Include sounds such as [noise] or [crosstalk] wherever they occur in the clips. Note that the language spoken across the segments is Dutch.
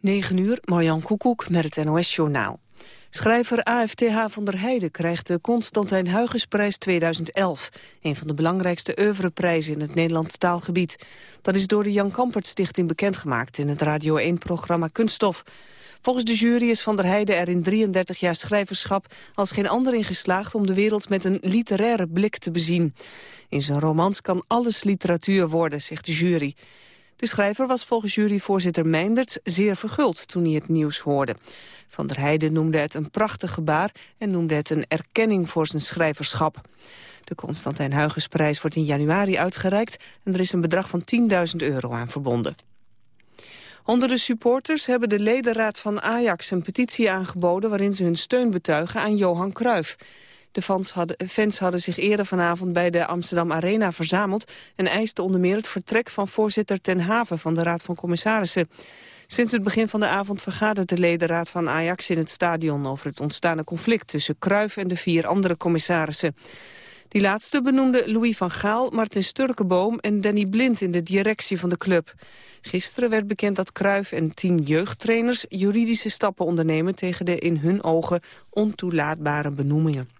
9 uur, Marjan Koekoek met het NOS-journaal. Schrijver AFTH van der Heijden krijgt de Constantijn Huygensprijs 2011. Een van de belangrijkste oeuvreprijzen in het Nederlands taalgebied. Dat is door de Jan Kampert Stichting bekendgemaakt in het Radio 1-programma Kunststof. Volgens de jury is Van der Heijden er in 33 jaar schrijverschap als geen ander in geslaagd om de wereld met een literaire blik te bezien. In zijn romans kan alles literatuur worden, zegt de jury. De schrijver was volgens juryvoorzitter Meindert zeer verguld toen hij het nieuws hoorde. Van der Heijden noemde het een prachtig gebaar en noemde het een erkenning voor zijn schrijverschap. De Constantijn Huygensprijs wordt in januari uitgereikt en er is een bedrag van 10.000 euro aan verbonden. Honderden supporters hebben de ledenraad van Ajax een petitie aangeboden waarin ze hun steun betuigen aan Johan Cruijff. De fans hadden, fans hadden zich eerder vanavond bij de Amsterdam Arena verzameld... en eisten onder meer het vertrek van voorzitter Ten Haven van de Raad van Commissarissen. Sinds het begin van de avond vergadert de ledenraad van Ajax in het stadion... over het ontstane conflict tussen Kruif en de vier andere commissarissen. Die laatste benoemde Louis van Gaal, Martin Sturkenboom en Danny Blind in de directie van de club. Gisteren werd bekend dat Kruif en tien jeugdtrainers juridische stappen ondernemen tegen de in hun ogen ontoelaatbare benoemingen.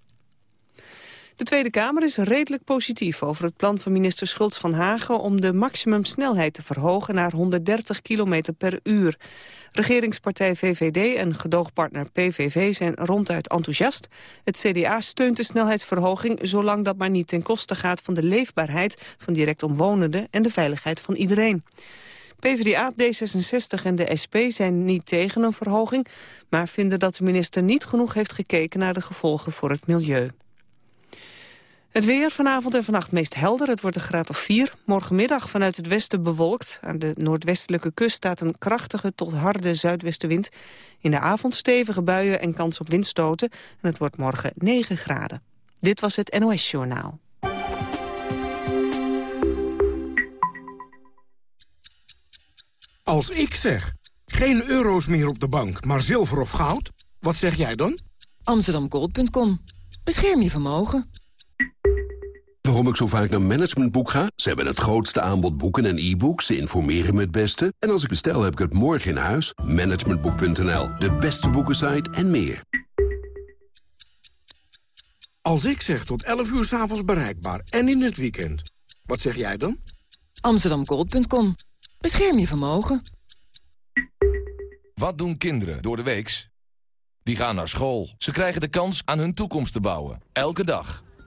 De Tweede Kamer is redelijk positief over het plan van minister Schultz van Hagen om de maximumsnelheid te verhogen naar 130 km per uur. Regeringspartij VVD en gedoogpartner PVV zijn ronduit enthousiast. Het CDA steunt de snelheidsverhoging zolang dat maar niet ten koste gaat van de leefbaarheid van direct omwonenden en de veiligheid van iedereen. PvdA, D66 en de SP zijn niet tegen een verhoging... maar vinden dat de minister niet genoeg heeft gekeken naar de gevolgen voor het milieu. Het weer vanavond en vannacht meest helder. Het wordt een graad of 4. Morgenmiddag vanuit het westen bewolkt. Aan de noordwestelijke kust staat een krachtige tot harde zuidwestenwind. In de avond stevige buien en kans op windstoten. En het wordt morgen 9 graden. Dit was het NOS Journaal. Als ik zeg, geen euro's meer op de bank, maar zilver of goud, wat zeg jij dan? Amsterdamgold.com. Bescherm je vermogen. Waarom ik zo vaak naar Managementboek ga? Ze hebben het grootste aanbod boeken en e-books. Ze informeren me het beste. En als ik bestel, heb ik het morgen in huis. Managementboek.nl, de beste boekensite en meer. Als ik zeg tot 11 uur s'avonds bereikbaar en in het weekend, wat zeg jij dan? Amsterdamgold.com. Bescherm je vermogen. Wat doen kinderen door de weeks? Die gaan naar school. Ze krijgen de kans aan hun toekomst te bouwen. Elke dag.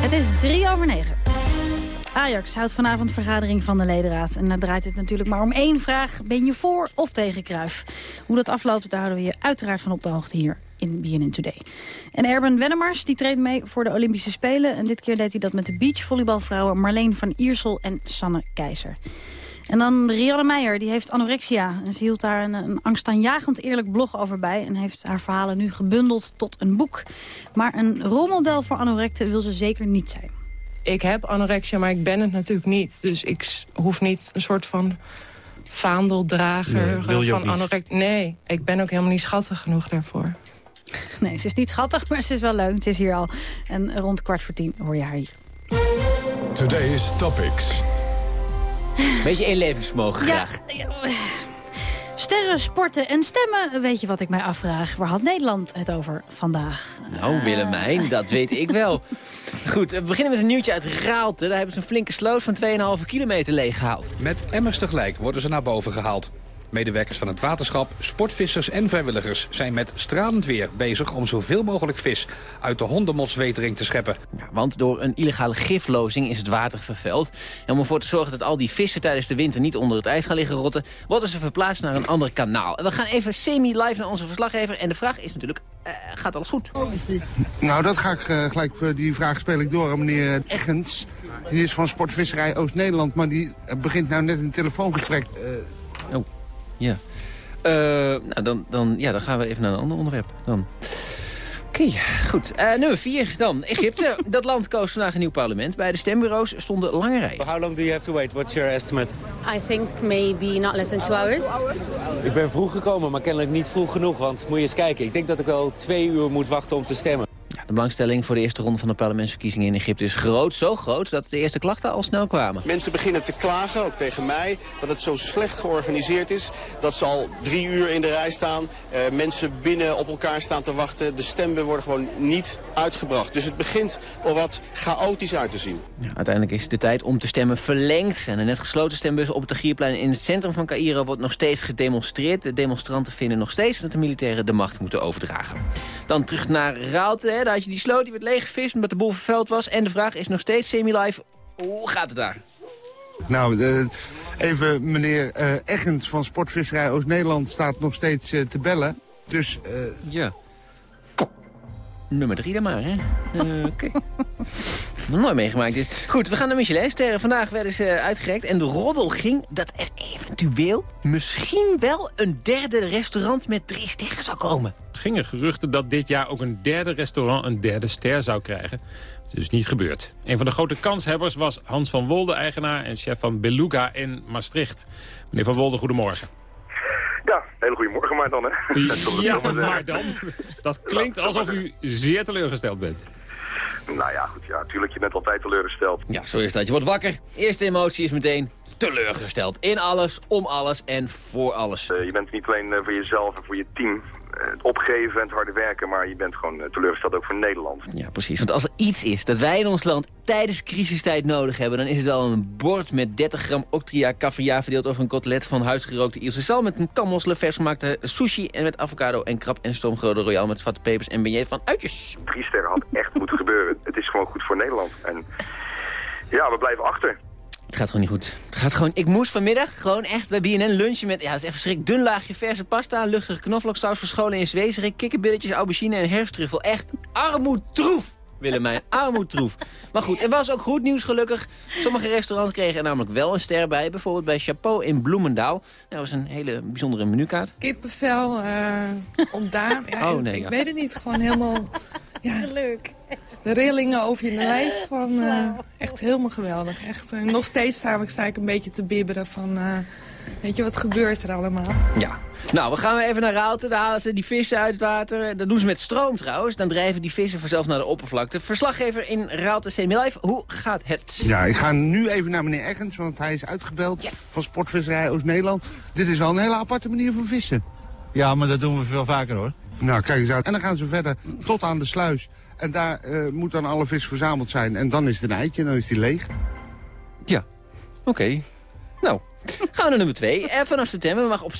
Het is drie over negen. Ajax houdt vanavond vergadering van de ledenraad. En daar draait het natuurlijk maar om één vraag. Ben je voor of tegen Kruif? Hoe dat afloopt, daar houden we je uiteraard van op de hoogte hier in BNN Today. En Erben Wennemars die treedt mee voor de Olympische Spelen. En dit keer deed hij dat met de beachvolleybalvrouwen Marleen van Iersel en Sanne Keizer. En dan Rianne Meijer, die heeft anorexia. En ze hield daar een, een angstaanjagend eerlijk blog over bij... en heeft haar verhalen nu gebundeld tot een boek. Maar een rolmodel voor anorecten wil ze zeker niet zijn. Ik heb anorexia, maar ik ben het natuurlijk niet. Dus ik hoef niet een soort van vaandeldrager nee, van anorexia. Nee, ik ben ook helemaal niet schattig genoeg daarvoor. [laughs] Nee, ze is niet schattig, maar ze is wel leuk. Het is hier al. En rond kwart voor tien hoor je haar hier. Today's Topics. Beetje inlevingsvermogen graag. Sterren, sporten en stemmen. Weet je wat ik mij afvraag? Waar had Nederland het over vandaag? Nou, Willemijn, dat weet ik wel. [laughs] Goed, we beginnen met een nieuwtje uit Raalte. Daar hebben ze een flinke sloot van 2,5 kilometer leeggehaald. Met emmers tegelijk worden ze naar boven gehaald. Medewerkers van het waterschap, sportvissers en vrijwilligers zijn met stralend weer bezig om zoveel mogelijk vis uit de hondenmotswetering te scheppen. Ja, want door een illegale giflozing is het water vervuild. En om ervoor te zorgen dat al die vissen tijdens de winter niet onder het ijs gaan liggen rotten, worden ze verplaatst naar een ander kanaal. En we gaan even semi-live naar onze verslaggever. En de vraag is natuurlijk, uh, gaat alles goed? Nou, dat ga ik uh, gelijk, uh, die vraag speel ik door aan meneer Eggens. Die is van Sportvisserij Oost-Nederland, maar die begint nou net een telefoongesprek. Ja. Eh, nou, dan, dan, ja, dan gaan we even naar een ander onderwerp. Dan. Oké, goed. Uh, nummer 4 dan. Egypte. [laughs] Dat land koos vandaag een nieuw parlement. Bij de stembureaus stonden lange rijen. How long do you have to wait? What's your estimate? I think maybe not less than two hours. Ik ben vroeg gekomen, maar kennelijk niet vroeg genoeg. Want moet je eens kijken, ik denk dat ik wel twee uur moet wachten om te stemmen. De belangstelling voor de eerste ronde van de parlementsverkiezingen in Egypte is groot. Zo groot dat de eerste klachten al snel kwamen. Mensen beginnen te klagen, ook tegen mij, dat het zo slecht georganiseerd is. Dat ze al drie uur in de rij staan. Uh, mensen binnen op elkaar staan te wachten. De stemmen worden gewoon niet uitgebracht. Dus het begint al wat chaotisch uit te zien. Ja, uiteindelijk is de tijd om te stemmen verlengd. En de net gesloten stembus op het Tagierplein in het centrum van Cairo wordt nog steeds gedemonstreerd. De demonstranten vinden nog steeds dat de militairen de macht moeten overdragen. Dan terug naar Raalte. Hè. Daar had je die sloot, die werd leeggevist omdat de boel vervuild was. En de vraag is nog steeds semi-live, hoe gaat het daar? Nou, uh, even meneer uh, Eggens van Sportvisserij Oost-Nederland staat nog steeds uh, te bellen. Dus... Ja. Nummer drie dan maar, hè? [laughs] Oké. Okay. Nog nooit meegemaakt dit. Goed, we gaan naar Michelinsterren. Vandaag werden ze uitgereikt en de roddel ging dat er eventueel misschien wel een derde restaurant met drie sterren zou komen. Gingen geruchten dat dit jaar ook een derde restaurant een derde ster zou krijgen. Dat is dus niet gebeurd. Een van de grote kanshebbers was Hans van Wolde, eigenaar en chef van Beluga in Maastricht. Meneer van Wolde, goedemorgen. Ja, hele goede morgen maar dan, hè. Ja, [laughs] maar dan. [laughs] Dat klinkt alsof u zeer teleurgesteld bent. Nou ja, goed, ja, natuurlijk, je bent altijd teleurgesteld. Ja, zo is dat. Je wordt wakker. Eerste emotie is meteen teleurgesteld. In alles, om alles en voor alles. Uh, je bent niet alleen uh, voor jezelf en voor je team het opgeven en het harde werken, maar je bent gewoon eh, teleurgesteld ook voor Nederland. Ja, precies. Want als er iets is dat wij in ons land tijdens crisistijd nodig hebben, dan is het al een bord met 30 gram octria caviar verdeeld over een kotelet van huisgerookte Ilse Sal met een kammosselen, vers gemaakte sushi en met avocado en krab en stoomgrode royal met zwarte pepers en beignet van uitjes. Drie sterren had echt [laughs] moeten gebeuren. Het is gewoon goed voor Nederland. En ja, we blijven achter. Het gaat gewoon niet goed. Het gaat gewoon... Ik moest vanmiddag gewoon echt bij BNN lunchen met... Ja, dat is echt verschrikkelijk. Dun laagje verse pasta, luchtige knoflooksaus verscholen in zwezerik, kikkerbilletjes, aubergine en herfstruffel. Echt armoedtroef! Willemijn, [laughs] armoedtroef. Maar goed, er was ook goed nieuws gelukkig. Sommige restaurants kregen er namelijk wel een ster bij. Bijvoorbeeld bij Chapeau in Bloemendaal. Dat was een hele bijzondere menukaart. Kippenvel, uh, ontdaan. Ja, oh nee. Ik weet het niet, gewoon helemaal... Ja, leuk. De rillingen over je lijf, van, uh, echt helemaal geweldig. Echt, uh, nog steeds sta ik, sta ik een beetje te bibberen van... Uh, weet je, wat gebeurt er allemaal? Ja. Nou, we gaan weer even naar Raalte. Daar halen ze die vissen uit het water. Dat doen ze met stroom trouwens. Dan drijven die vissen vanzelf naar de oppervlakte. Verslaggever in Raalte Semi-Live, hoe gaat het? Ja, ik ga nu even naar meneer Eggens, want hij is uitgebeld yes. van Sportvisserij Oost-Nederland. Dit is wel een hele aparte manier van vissen. Ja, maar dat doen we veel vaker hoor. Nou, kijk eens uit. En dan gaan ze verder tot aan de sluis. En daar uh, moet dan alle vis verzameld zijn. En dan is het een eitje en dan is die leeg. Ja, oké. Nou, gaan we naar nummer 2. En vanaf september mag op 60%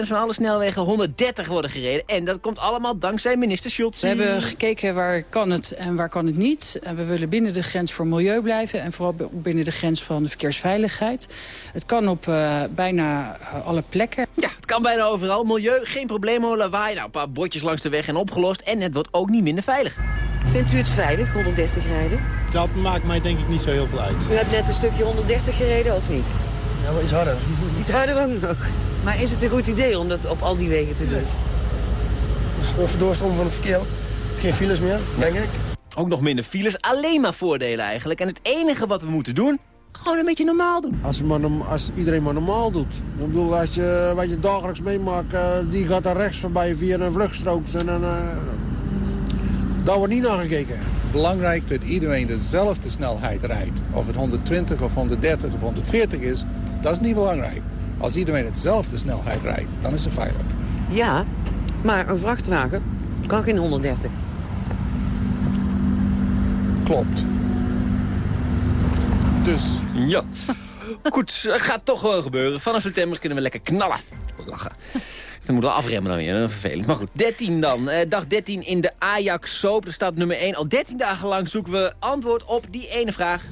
van alle snelwegen 130 worden gereden. En dat komt allemaal dankzij minister Schultz. We hebben gekeken waar kan het en waar kan het niet. En we willen binnen de grens voor milieu blijven. En vooral binnen de grens van de verkeersveiligheid. Het kan op uh, bijna alle plekken. Ja, het kan bijna overal. Milieu, geen probleem, lawaai. Nou, een paar bordjes langs de weg en opgelost. En het wordt ook niet minder veilig. Vindt u het veilig, 130 rijden? Dat maakt mij denk ik niet zo heel veel uit. U hebt net een stukje 130 gereden, of niet? Ja, maar iets harder. Iets harder ook nog. Maar is het een goed idee om dat op al die wegen te doen? Dus gewoon verdoorstromen van het verkeer. Geen files meer, denk ik. Ook nog minder files, alleen maar voordelen eigenlijk. En het enige wat we moeten doen, gewoon een beetje normaal doen. Als, maar, als iedereen maar normaal doet. Ik bedoel, als je, wat je dagelijks meemaakt, uh, die gaat daar rechts voorbij via een vluchtstrook. En dan, uh, daar wordt niet naar gekeken. Belangrijk dat iedereen dezelfde snelheid rijdt. Of het 120 of 130 of 140 is, dat is niet belangrijk. Als iedereen hetzelfde snelheid rijdt, dan is het veilig. Ja, maar een vrachtwagen kan geen 130. Klopt. Dus. Ja. Goed, gaat toch wel gebeuren. Vanaf september kunnen we lekker knallen. Lachen. Dan moeten we afremmen dan weer, vervelend. Maar goed, 13 dan. Eh, dag 13 in de Ajax Soap. Dat staat nummer 1. Al 13 dagen lang zoeken we antwoord op die ene vraag.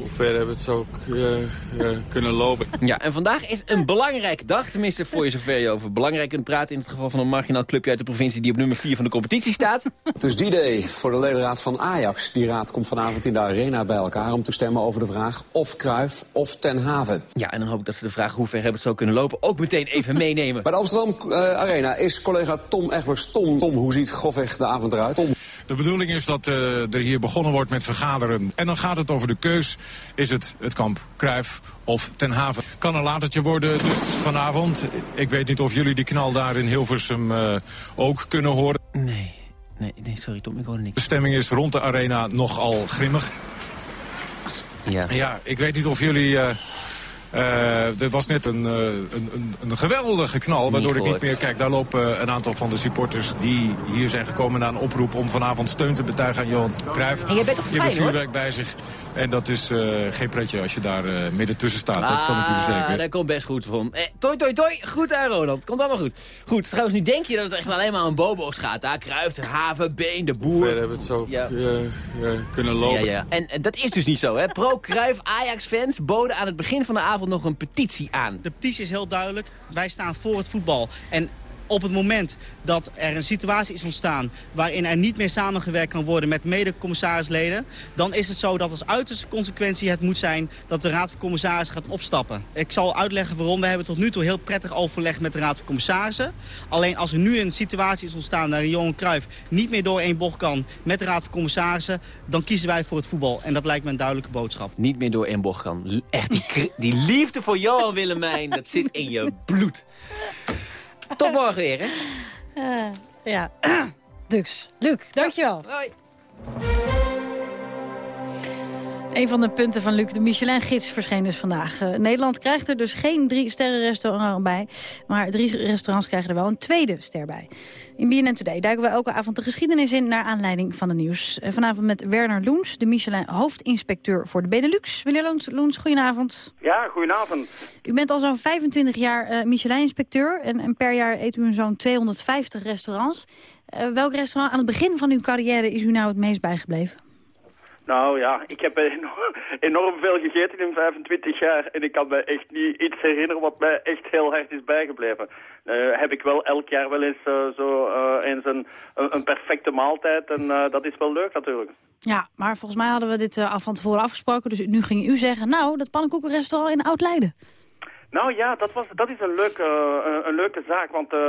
Hoe ver hebben we het zo eh, eh, kunnen lopen. Ja, en vandaag is een belangrijke dag. Tenminste, voor je zover je over belangrijk kunt praten... in het geval van een marginaal clubje uit de provincie... die op nummer 4 van de competitie staat. Het is die day voor de ledenraad van Ajax. Die raad komt vanavond in de arena bij elkaar... om te stemmen over de vraag of Kruif of Ten Haven. Ja, en dan hoop ik dat ze de vraag hoe ver hebben we het zo kunnen lopen... ook meteen even meenemen. Bij de Amsterdam uh, Arena is collega Tom Egbers. Tom, Tom, hoe ziet grofweg de avond eruit? Tom. De bedoeling is dat uh, er hier begonnen wordt met vergaderen. En dan gaat het over de keus. Is het het kamp Kruif of Ten Haven? Kan een latertje worden dus vanavond. Ik weet niet of jullie die knal daar in Hilversum uh, ook kunnen horen. Nee, nee, nee, sorry Tom, ik hoorde niks. De stemming is rond de arena nogal grimmig. Ja. ja, ik weet niet of jullie... Uh, uh, er was net een, uh, een, een, geweldige knal, waardoor ik niet meer... Kijk, daar lopen een aantal van de supporters die hier zijn gekomen... naar een oproep om vanavond steun te betuigen aan Johan Cruijff. En jij bent toch Je hebt vuurwerk bij zich. En dat is uh, geen pretje als je daar midden tussen staat. Ah, dat kan ik u verzekeren. dat komt best goed van. Eh, toi, toi, toi. Goed aan Ronald. Komt allemaal goed. Goed, trouwens, nu denk je dat het echt alleen maar aan bobo's gaat. Hè? Cruijff, de haven, Been, de boer. Hoe ver hebben we het zo ja. kunnen lopen. Ja, ja. En, dat is dus niet zo. hè? Pro Cruijff, Ajax-fans boden aan het begin van de avond nog een petitie aan. De petitie is heel duidelijk. Wij staan voor het voetbal. En op het moment dat er een situatie is ontstaan... waarin er niet meer samengewerkt kan worden met mede-commissarisleden... dan is het zo dat als uiterste consequentie het moet zijn... dat de Raad van Commissarissen gaat opstappen. Ik zal uitleggen waarom. We hebben tot nu toe heel prettig overlegd met de Raad van Commissarissen. Alleen als er nu een situatie is ontstaan... waar Johan Cruijff niet meer door één bocht kan met de Raad van Commissarissen... dan kiezen wij voor het voetbal. En dat lijkt me een duidelijke boodschap. Niet meer door één bocht kan. Echt, die, die liefde voor Johan Willemijn, dat zit in je bloed. [laughs] Tot morgen weer, hè? Uh, ja. [clears throat] Dux. Luc, dankjewel. Hoi. Een van de punten van Luc, de Michelin-gids, verscheen dus vandaag. Uh, Nederland krijgt er dus geen drie sterren restaurant bij. Maar drie restaurants krijgen er wel een tweede ster bij. In BNN Today duiken we elke avond de geschiedenis in... naar aanleiding van de nieuws. Uh, vanavond met Werner Loens, de Michelin-hoofdinspecteur voor de Benelux. Meneer Loens, Loens, goedenavond. Ja, goedenavond. U bent al zo'n 25 jaar uh, Michelin-inspecteur. En, en, per jaar eet u zo'n 250 restaurants. welk restaurant aan het begin van uw carrière is u nou het meest bijgebleven? Nou ja, ik heb enorm, veel gegeten in 25 jaar en ik kan me echt niet iets herinneren wat mij echt heel hard is bijgebleven. Uh, heb ik wel elk jaar wel eens uh, zo uh, eens een, een, perfecte maaltijd en dat is wel leuk natuurlijk. Ja, maar volgens mij hadden we dit al van tevoren afgesproken, dus nu ging u zeggen, nou, dat pannenkoekenrestaurant in Oud-Leiden. Nou ja, dat, was, dat is een leuke, uh, een leuke zaak, want uh,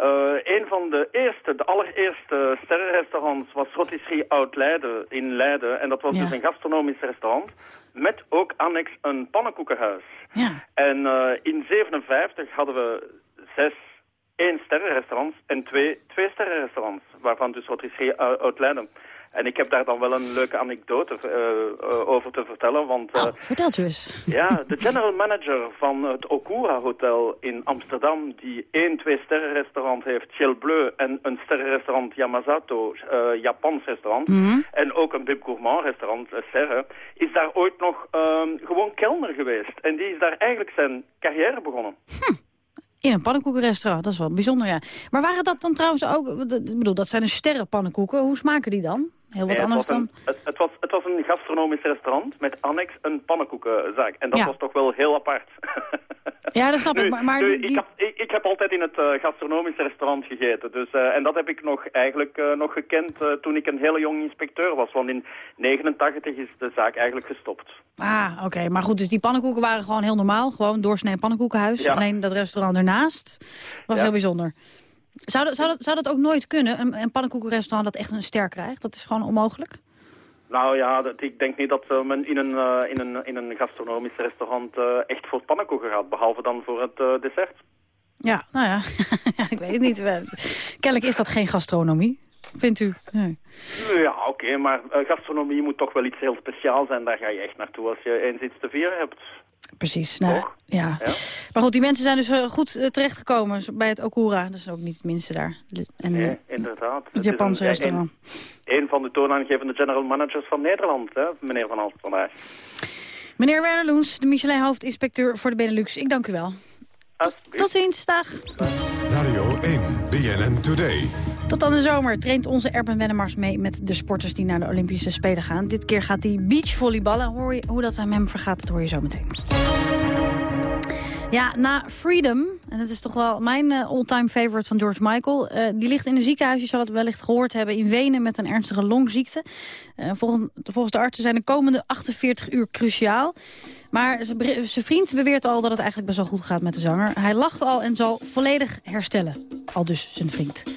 uh, een van de eerste, de allereerste sterrenrestaurants was Rotisserie Oud-Leiden in Leiden. En dat was Ja. dus een gastronomisch restaurant met ook annex een pannenkoekenhuis. Ja. En in 57 hadden we zes één sterrenrestaurants en twee twee sterrenrestaurants, waarvan dus Rotisserie Oud-Leiden. En ik heb daar dan wel een leuke anekdote uh, uh, over te vertellen. Want, uh, oh, vertelt u eens. Ja, [laughs] de general manager van het Okura Hotel in Amsterdam... die één twee-sterrenrestaurant heeft, Ciel Bleu... en een sterrenrestaurant Yamazato, Japans restaurant... Mhm. Mm -hmm. en ook een Bib Gourmand restaurant, Serre... is daar ooit nog gewoon kelner geweest. En die is daar eigenlijk zijn carrière begonnen. Hm. In een pannenkoekenrestaurant, dat is wel bijzonder, ja. Maar waren dat dan trouwens ook... Ik bedoel, dat zijn dus sterrenpannenkoeken. Hoe smaken die dan? Heel wat nee, anders het was dan... Een, het, het, was, het was een gastronomisch restaurant met annex een pannenkoekenzaak. En dat Ja. was toch wel heel apart. [laughs] Ja, dat snap Nu, ik. Maar, maar nu, die, ik, heb, ik, ik heb altijd in het eh, gastronomisch restaurant gegeten. Dus, eh, en dat heb ik nog eigenlijk eh, nog gekend toen ik een hele jong inspecteur was. Want in 89 is de zaak eigenlijk gestopt. Ah, oké. Maar goed, dus die pannenkoeken waren gewoon heel normaal. Gewoon doorsnee pannenkoekenhuis. Ja. Alleen dat restaurant ernaast was Ja. heel bijzonder. Zou dat, zou, dat, zou dat ook nooit kunnen, een, een pannenkoekenrestaurant dat echt een ster krijgt? Dat is gewoon onmogelijk? Nou ja, dat, ik denk niet dat eh, men in een, eh, in een, in een gastronomisch restaurant eh, echt voor pannenkoeken gaat. Behalve dan voor het dessert. Ja, nou [laughs] ja. Ik weet het niet. Kennelijk is dat geen gastronomie. Vindt u? Nee. Ja, oké, maar gastronomie moet toch wel iets heel speciaals zijn. Daar ga je echt naartoe als je eens iets te vieren hebt. Precies. Nou, ja. Maar goed, die mensen zijn dus eh, goed eh, terechtgekomen bij het Okura. Dat is ook niet het minste daar. En eh, inderdaad. het Japanse restaurant. Een, een van de toonaangevende general managers van Nederland, hè, meneer Van Alst vandaag. Meneer Werner Loens, de Michelin-hoofdinspecteur voor de Benelux. Ik dank u wel. Tot, tot ziens, dag. Radio 1, BNN Today. Tot aan de zomer traint onze Erben Wennemars mee met de sporters die naar de Olympische Spelen gaan. Dit keer gaat hij beachvolleyballen. Hoor je, hoe dat aan hem vergaat, dat hoor je zo meteen. Ja, na Freedom, en dat is toch wel mijn uh, all-time favorite van George Michael... Uh, die ligt in een ziekenhuis, je zal het wellicht gehoord hebben... in Wenen met een ernstige longziekte. Uh, volgens, volgens de artsen zijn de komende 48 uur cruciaal. Maar zijn vriend beweert al dat het eigenlijk best wel goed gaat met de zanger. Hij lacht al en zal volledig herstellen. Al dus zijn vriend.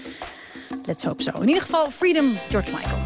Let's hope so. In ieder geval Freedom, George Michael.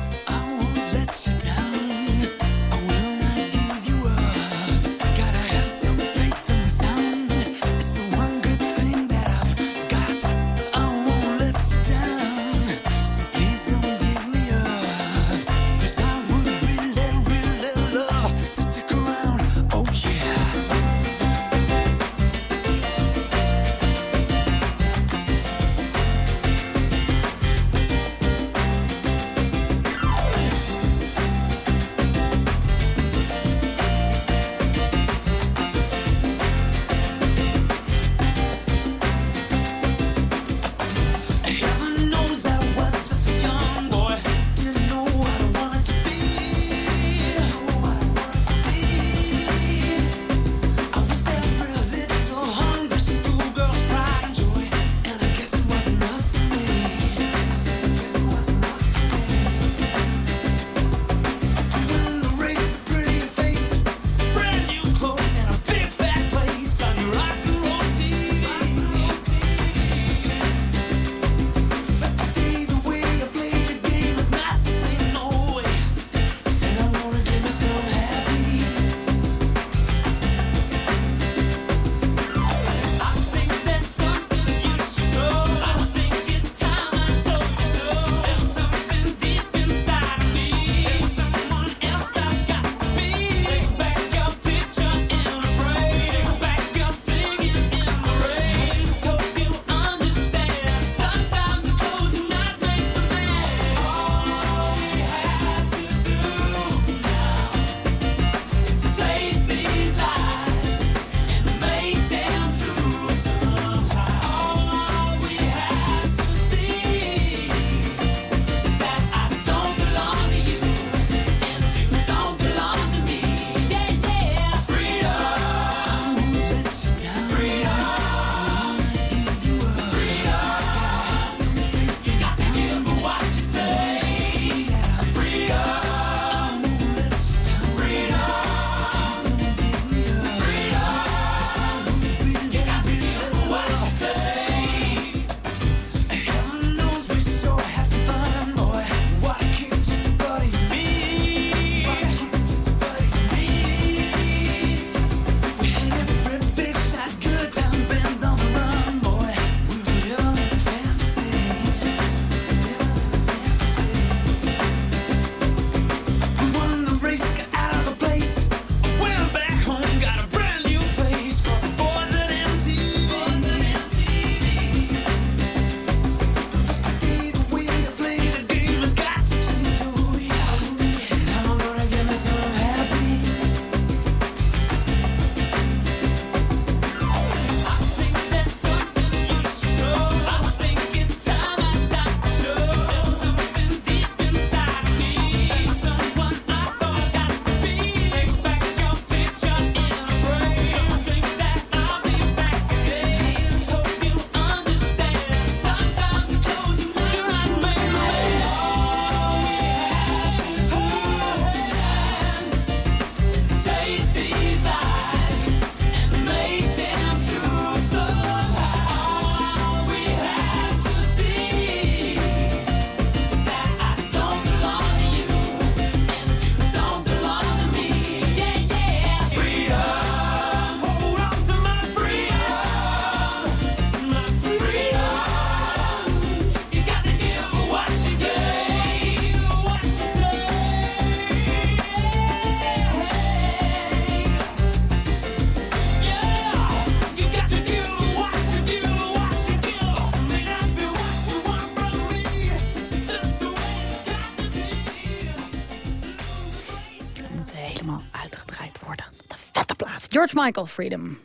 George Michael, Freedom.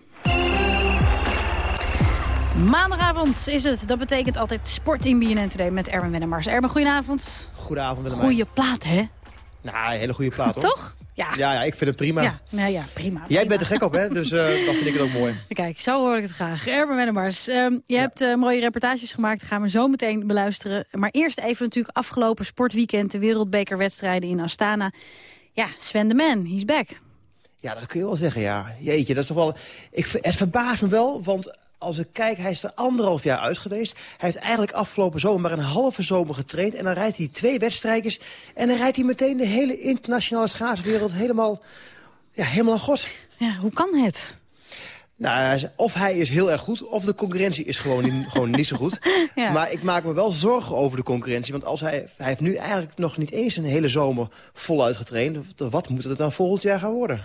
Maandagavond is het. Dat betekent altijd sport in BNN Today met Erwin Wennemars. Erwin, goedenavond. Goedenavond, Willemijn. Goeie plaat, hè? Nou, een hele goede plaat, hoor. Toch? Ja. Ja, ja, ik vind het prima. Ja, nou ja, prima. Jij bent er gek op, hè? Dus uh, dan vind ik het ook mooi. [laughs] Kijk, zo hoor ik het graag. Erben Wennemars, um, je hebt uh, mooie reportages gemaakt. Gaan we zo meteen beluisteren. Maar eerst even natuurlijk afgelopen sportweekend... de wereldbekerwedstrijden in Astana. Ja, Sven de Man, he's back. Ja, dat kun je wel zeggen, ja. Jeetje, dat is toch wel... Ik, het verbaast me wel, want als ik kijk, hij is er anderhalf jaar uit geweest. Hij heeft eigenlijk afgelopen zomer maar een halve zomer getraind. En dan rijdt hij twee wedstrijdjes. En dan rijdt hij meteen de hele internationale schaatswereld helemaal, ja, helemaal aan god. Ja, hoe kan het? Nou, of hij is heel erg goed, of de concurrentie is gewoon niet, gewoon niet zo goed. [laughs] Ja. Maar ik maak me wel zorgen over de concurrentie. Want als hij, hij heeft nu eigenlijk nog niet eens een hele zomer voluit getraind. Wat moet het dan volgend jaar gaan worden?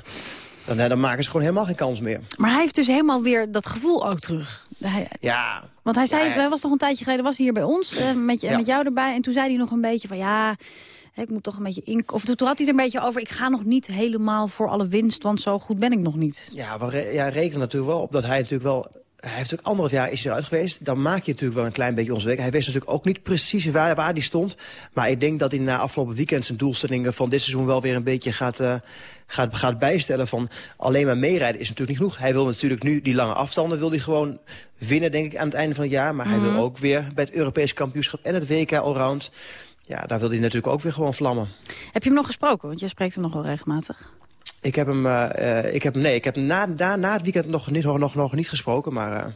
Dan, dan maken ze gewoon helemaal geen kans meer. Maar hij heeft dus helemaal weer dat gevoel ook terug. Hij, ja. Want hij zei, ja, hij was toch een tijdje geleden, was hij hier bij ons, eh, met, je, ja. met jou erbij. En toen zei hij nog een beetje van, ja, ik moet toch een beetje in... Of toen had hij het een beetje over, ik ga nog niet helemaal voor alle winst, want zo goed ben ik nog niet. Ja, re ja, rekenen natuurlijk wel op dat hij natuurlijk wel hij heeft ook anderhalf jaar is eruit geweest. Dan maak je natuurlijk wel een klein beetje onzeker. Hij wist natuurlijk ook niet precies waar, waar hij stond. Maar ik denk dat hij na afgelopen weekend zijn doelstellingen van dit seizoen wel weer een beetje gaat, uh, gaat, gaat bijstellen. Van alleen maar meerijden is natuurlijk niet genoeg. Hij wil natuurlijk nu die lange afstanden wil hij gewoon winnen, denk ik, aan het einde van het jaar. Maar hij mm -hmm. wil ook weer bij het Europese kampioenschap en het WK allround. Ja, daar wil hij natuurlijk ook weer gewoon vlammen. Heb je hem nog gesproken? Want jij spreekt hem nog wel regelmatig. Ik heb hem, uh, ik heb, nee, ik heb hem na, na, na het weekend nog niet, nog, nog, niet gesproken, maar uh,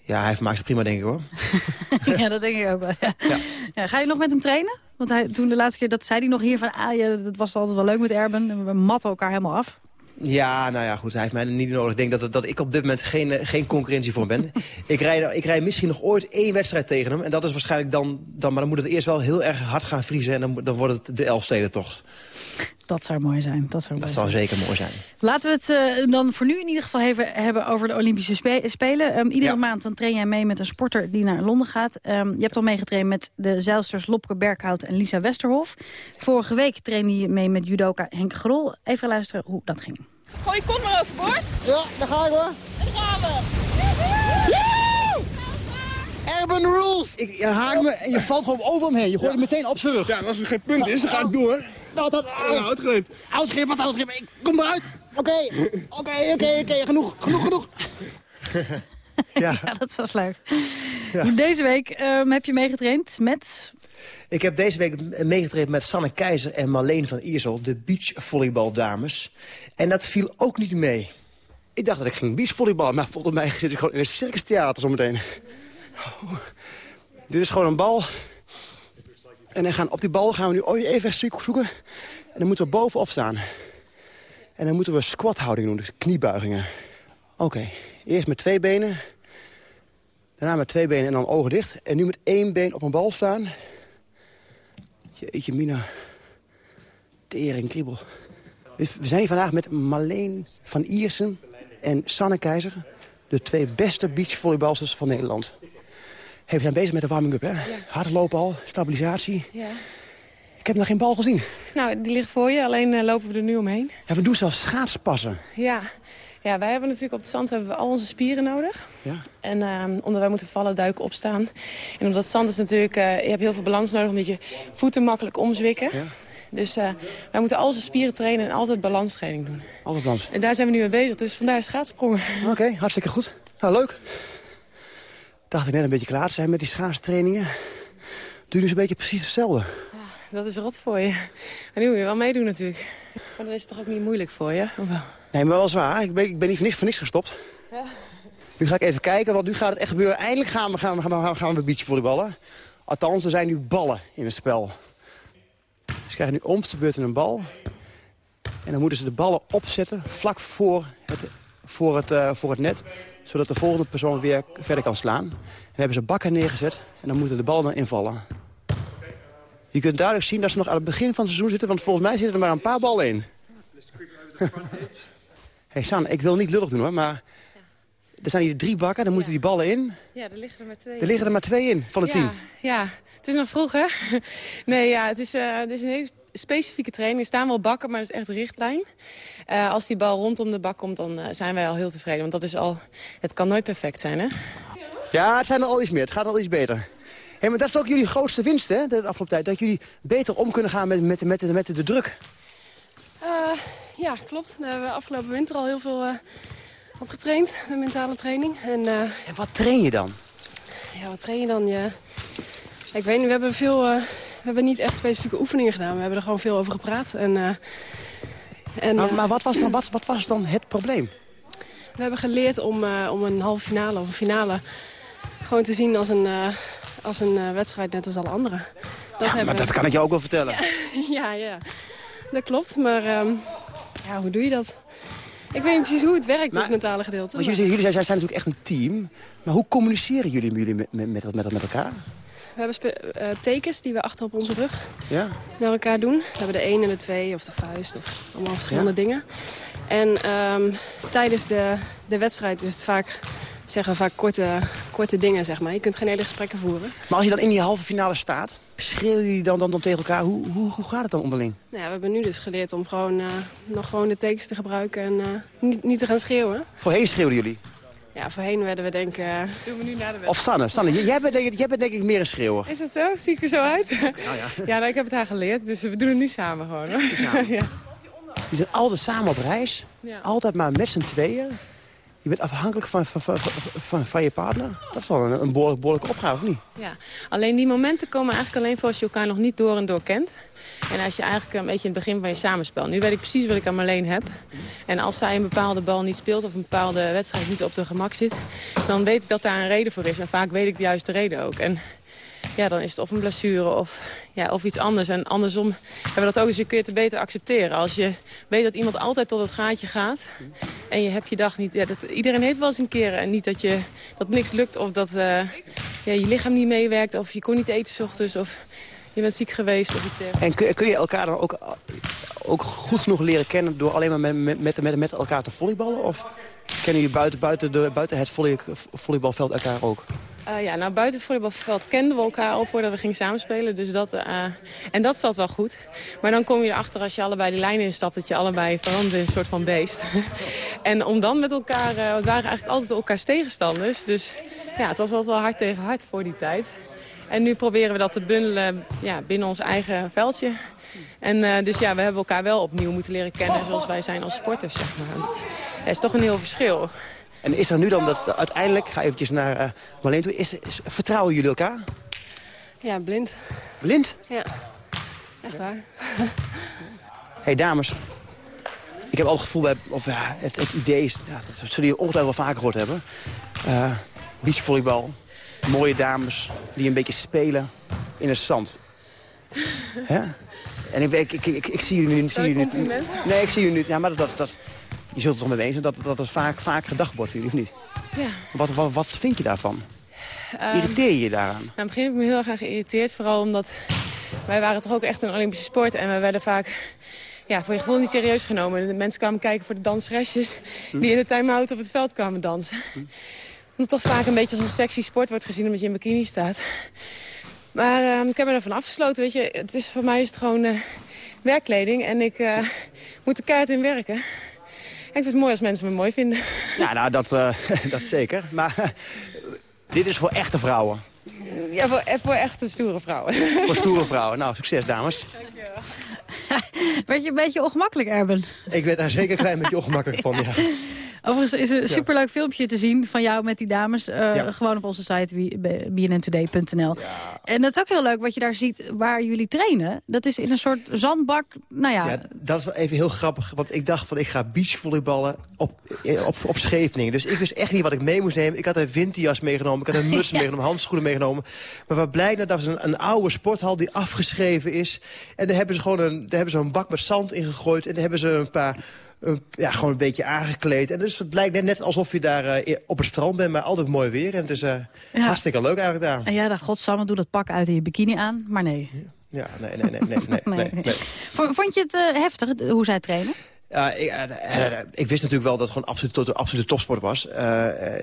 ja, hij maakt zich prima, denk ik hoor. [laughs] ja, dat denk ik ook wel. Ja. Ja. Ja, ga je nog met hem trainen? Want hij, toen de laatste keer, dat zei hij nog hier van, ah, ja, dat was altijd wel leuk met Erben. We matten elkaar helemaal af. Ja, nou ja, goed. Hij heeft mij niet nodig. Ik denk dat, dat ik op dit moment geen, geen concurrentie voor hem ben. [laughs] ik, rijd, ik rijd misschien nog ooit één wedstrijd tegen hem. En dat is waarschijnlijk dan... dan maar dan moet het eerst wel heel erg hard gaan vriezen. En dan, dan wordt het de Elfstedentocht. Dat zou mooi zijn. Dat zou, dat mooi zou zijn. zeker mooi zijn. Laten we het uh, dan voor nu in ieder geval even hebben over de Olympische spe Spelen. Um, iedere ja. maand dan train jij mee met een sporter die naar Londen gaat. Um, je hebt al meegetraind met de zeilsters Lopke Berghout en Lisa Westerhof. Vorige week trainde je mee met judoka Henk Grol. Even luisteren hoe dat ging. Gooi je kont maar overboord. Ja, daar ga ik hoor. En daar gaan we. Urban rules! Ik haak me en je valt gewoon over hem heen. Je gooit ja. hem meteen op zijn rug. Ja, en als er geen punt is, dan ga ik door. Nou, dat... Wat. Ik kom eruit. Oké, oké, oké, oké. Genoeg, genoeg, genoeg. [laughs] ja. ja, dat was leuk. Ja. Deze week um, heb je meegetraind met... Ik heb deze week meegetraind met Sanne Keizer en Marleen van Iersel, de beachvolleybaldames. En dat viel ook niet mee. Ik dacht dat ik ging beachvolleyballen, maar volgens mij zit ik gewoon in een circus theater zometeen. Oh. Dit is gewoon een bal. En dan gaan, op die bal gaan we nu even zoeken. En dan moeten we bovenop staan. En dan moeten we squathouding doen, dus kniebuigingen. Oké, eerst met twee benen. Daarna met twee benen en dan ogen dicht. En nu met één been op een bal staan. Jeetje, Mina. Tering, kriebel. We zijn hier vandaag met Marleen van Iersen en Sanne Keizer. De twee beste beachvolleybalsters van Nederland. We zijn bezig met de warming-up, hè? Ja. Hardlopen al, stabilisatie. Ja. Ik heb nog geen bal gezien. Nou, die ligt voor je, alleen uh, lopen we er nu omheen. Ja, we doen zelfs schaatspassen. Ja. ja, wij hebben natuurlijk op het zand hebben we al onze spieren nodig. Ja. En uh, omdat wij moeten vallen, duiken, opstaan. En omdat zand is natuurlijk, uh, je hebt heel veel balans nodig... omdat je voeten makkelijk omzwikken. Ja. Dus uh, wij moeten al onze spieren trainen en altijd balanstraining doen. Altijd balans. En daar zijn we nu mee bezig, dus vandaar schaatsprongen. Oké, okay, hartstikke goed. Nou, leuk. Dacht ik net een beetje klaar te zijn met die schaatstrainingen. Doe dus een beetje precies hetzelfde. Ja, dat is rot voor je. Maar nu moet je wel meedoen natuurlijk. Maar dan is het toch ook niet moeilijk voor je? Nee, maar wel zwaar. Ik ben, ik ben niet voor niks, voor niks gestopt. Ja. Nu ga ik even kijken, want nu gaat het echt gebeuren. Eindelijk gaan we, gaan we, gaan we, gaan we beachvolleyballen. Althans, er zijn nu ballen in het spel. Ze krijgen nu om de beurt een bal. En dan moeten ze de ballen opzetten vlak voor het, voor het, uh, voor het net. Zodat de volgende persoon weer verder kan slaan. En dan hebben ze bakken neergezet. En dan moeten de ballen dan invallen. Je kunt duidelijk zien dat ze nog aan het begin van het seizoen zitten. Want volgens mij zitten er maar een paar ballen in. [laughs] hey San, ik wil niet lullig doen hoor, maar... Er staan hier drie bakken, dan moeten die ballen in. Ja, er liggen er maar twee. Er liggen er maar twee in, van de ja, tien. Ja, het is nog vroeg, hè? [laughs] Nee, ja, het is, uh, het is een hele specifieke training. Er staan wel bakken, maar het is echt richtlijn. Uh, als die bal rondom de bak komt, dan uh, zijn wij al heel tevreden. Want dat is al... Het kan nooit perfect zijn, hè? Ja, het zijn er al iets meer. Het gaat al iets beter. Hey, maar dat is ook jullie grootste winst, hè, de afgelopen tijd. Dat jullie beter om kunnen gaan met, met, met, met, met de druk. Uh, ja, klopt. Daar hebben we afgelopen winter al heel veel uh, op getraind. Met mentale training. En, uh, en wat train je dan? Ja, wat train je dan? Ja. Ik weet niet, we hebben veel... we hebben niet echt specifieke oefeningen gedaan. We hebben er gewoon veel over gepraat. En, en, maar, maar wat, was dan, wat, wat was dan het probleem? We hebben geleerd om, om een halve finale of een finale... gewoon te zien als een als een wedstrijd net als alle andere. Dat ja, maar dat kan ik je ook wel vertellen. Ja, [laughs] ja, dat klopt. Maar um, ja, hoe doe je dat? Ik weet niet precies hoe het werkt, het mentale gedeelte. Want jullie, jullie zijn, zijn, natuurlijk echt een team. Maar hoe communiceren jullie jullie met, met, met, met elkaar? We hebben uh, tekens die we achter op onze rug ja. naar elkaar doen. We hebben de 1 en de 2 of de vuist of allemaal verschillende ja. dingen. En um, tijdens de, de wedstrijd is het vaak zeggen vaak korte, korte dingen, zeg maar. Je kunt geen hele gesprekken voeren. Maar als je dan in die halve finale staat, schreeuwen jullie dan, dan, dan tegen elkaar? Hoe, hoe, hoe gaat het dan onderling? Nou ja, we hebben nu dus geleerd om gewoon, uh, nog gewoon de tekens te gebruiken en uh, niet, niet te gaan schreeuwen. Voorheen schreeuwden jullie? Ja, voorheen werden we denken... Uh, Doen we nu naar de Of Sanne, Sanne jij, bent, denk, jij bent denk ik meer een schreeuwer. Is dat zo? Zie ik er zo uit? Nou ja. [laughs] ja nou, ik heb het haar geleerd, dus we doen het nu samen gewoon. Hoor. [laughs] Ja. We zijn altijd samen op reis. Ja. Altijd maar met z'n tweeën. Je bent afhankelijk van, van, van, van, van je partner. Dat is wel een, een behoorlijk, behoorlijke opgave, of niet? Ja, alleen die momenten komen eigenlijk alleen voor als je elkaar nog niet door en door kent. En als je eigenlijk een beetje in het begin van je samenspel... Nu weet ik precies wat ik aan Marleen heb. En als zij een bepaalde bal niet speelt of een bepaalde wedstrijd niet op de gemak zit... dan weet ik dat daar een reden voor is. En vaak weet ik de juiste reden ook. En ja, dan is het of een blessure of, ja, of iets anders. En andersom hebben we dat ook eens een keer te beter accepteren. Als je weet dat iemand altijd tot het gaatje gaat en je hebt je dag niet... Ja, dat, iedereen heeft wel eens een keer en niet dat, je, dat niks lukt of dat uh, ja, je lichaam niet meewerkt... of je kon niet eten s ochtends of je bent ziek geweest of iets dergelijks. En kun, je elkaar dan ook, ook goed genoeg leren kennen... door alleen maar met, met, met, met elkaar te volleyballen? Of kennen jullie buiten, buiten, de, buiten het volley, volleybalveld elkaar ook? Uh, ja, nou, buiten het volleybalveld kenden we elkaar al voordat we gingen samenspelen. Dus dat, uh, en dat zat wel goed. Maar dan kom je erachter als je allebei die lijnen instapt... dat je allebei verandert in een soort van beest. [laughs] en om dan met elkaar... Uh, we waren eigenlijk altijd elkaars tegenstanders. Dus ja, het was altijd wel hard tegen hard voor die tijd. En nu proberen we dat te bundelen ja, binnen ons eigen veldje. En dus ja, we hebben elkaar wel opnieuw moeten leren kennen zoals wij zijn als sporters. Zeg maar. Dat ja, is toch een heel verschil. En is er nu dan dat uiteindelijk, ga eventjes naar uh, Marleen toe, is, is, vertrouwen jullie elkaar? Ja, blind. Blind? Ja, echt waar. [laughs] hey, dames. Ik heb al het gevoel, bij, of ja, het, het idee is, ja, dat zullen jullie ongetwijfeld wel vaker gehoord hebben. Uh, beachvolleybal, mooie dames die een beetje spelen in het zand. Hè? En ik, ik, ik, ik, ik zie jullie nu... Zie jullie nu nee, ik zie jullie nu... Ja, maar dat, dat, je zult het toch mee weten dat, dat het vaak, vaak gedacht wordt voor jullie, of niet? Ja. Wat, wat, wat vind je daarvan? Um, Irriteer je je daaraan? Nou, in het begin heb ik me heel erg geïrriteerd. Vooral omdat wij waren toch ook echt een Olympische sport. En we werden vaak ja, voor je gevoel niet serieus genomen. De mensen kwamen kijken voor de dansresjes hm. die in de time-out op het veld kwamen dansen. Omdat het toch vaak een beetje als een sexy sport wordt gezien omdat je in bikini staat. Maar uh, ik heb me ervan afgesloten, weet je. Het is, voor mij is het gewoon uh, werkkleding en ik uh, moet er keihard in werken ik vind het mooi als mensen me mooi vinden. Ja, nou, dat, uh, [laughs] dat zeker. Maar dit is voor echte vrouwen. Ja, voor, voor echte stoere vrouwen. [laughs] Voor stoere [laughs] vrouwen. Nou, succes, dames. Dankjewel. werd je een beetje ongemakkelijk, Erben? Ik werd daar zeker een klein beetje ongemakkelijk van, ja. Overigens is een superleuk filmpje te zien van jou met die dames. Uh, Gewoon op onze site bnntoday.nl. En dat is ook heel leuk wat je daar ziet waar jullie trainen. Dat is in een soort zandbak. Nou ja. dat is wel even heel grappig. Want ik dacht van ik ga beachvolleyballen op, eh, op, op Scheveningen. Dus ik wist echt niet wat ik mee moest nemen. Ik had een winterjas meegenomen. Ik had een muts [laughs] meegenomen. Handschoenen meegenomen. Maar wat blijkt nou, dat is een, een oude sporthal die afgeschreven is. En daar hebben ze gewoon een, daar hebben ze een bak met zand in gegooid. En daar hebben ze een paar ja, gewoon een beetje aangekleed. En dus het lijkt net alsof je daar uh, op het strand bent, maar altijd mooi weer. En het is uh, hartstikke leuk eigenlijk daar. En jij dacht, godsamme, doe dat pak uit in je bikini aan. Maar nee. Ja, nee, nee, nee. nee, nee, [laughs] nee, nee. Vond je het uh, heftig, hoe zij trainen? Ik, eh, eh, ik, wist natuurlijk wel dat het gewoon absoluut, tot, absolute topsport was. Uh,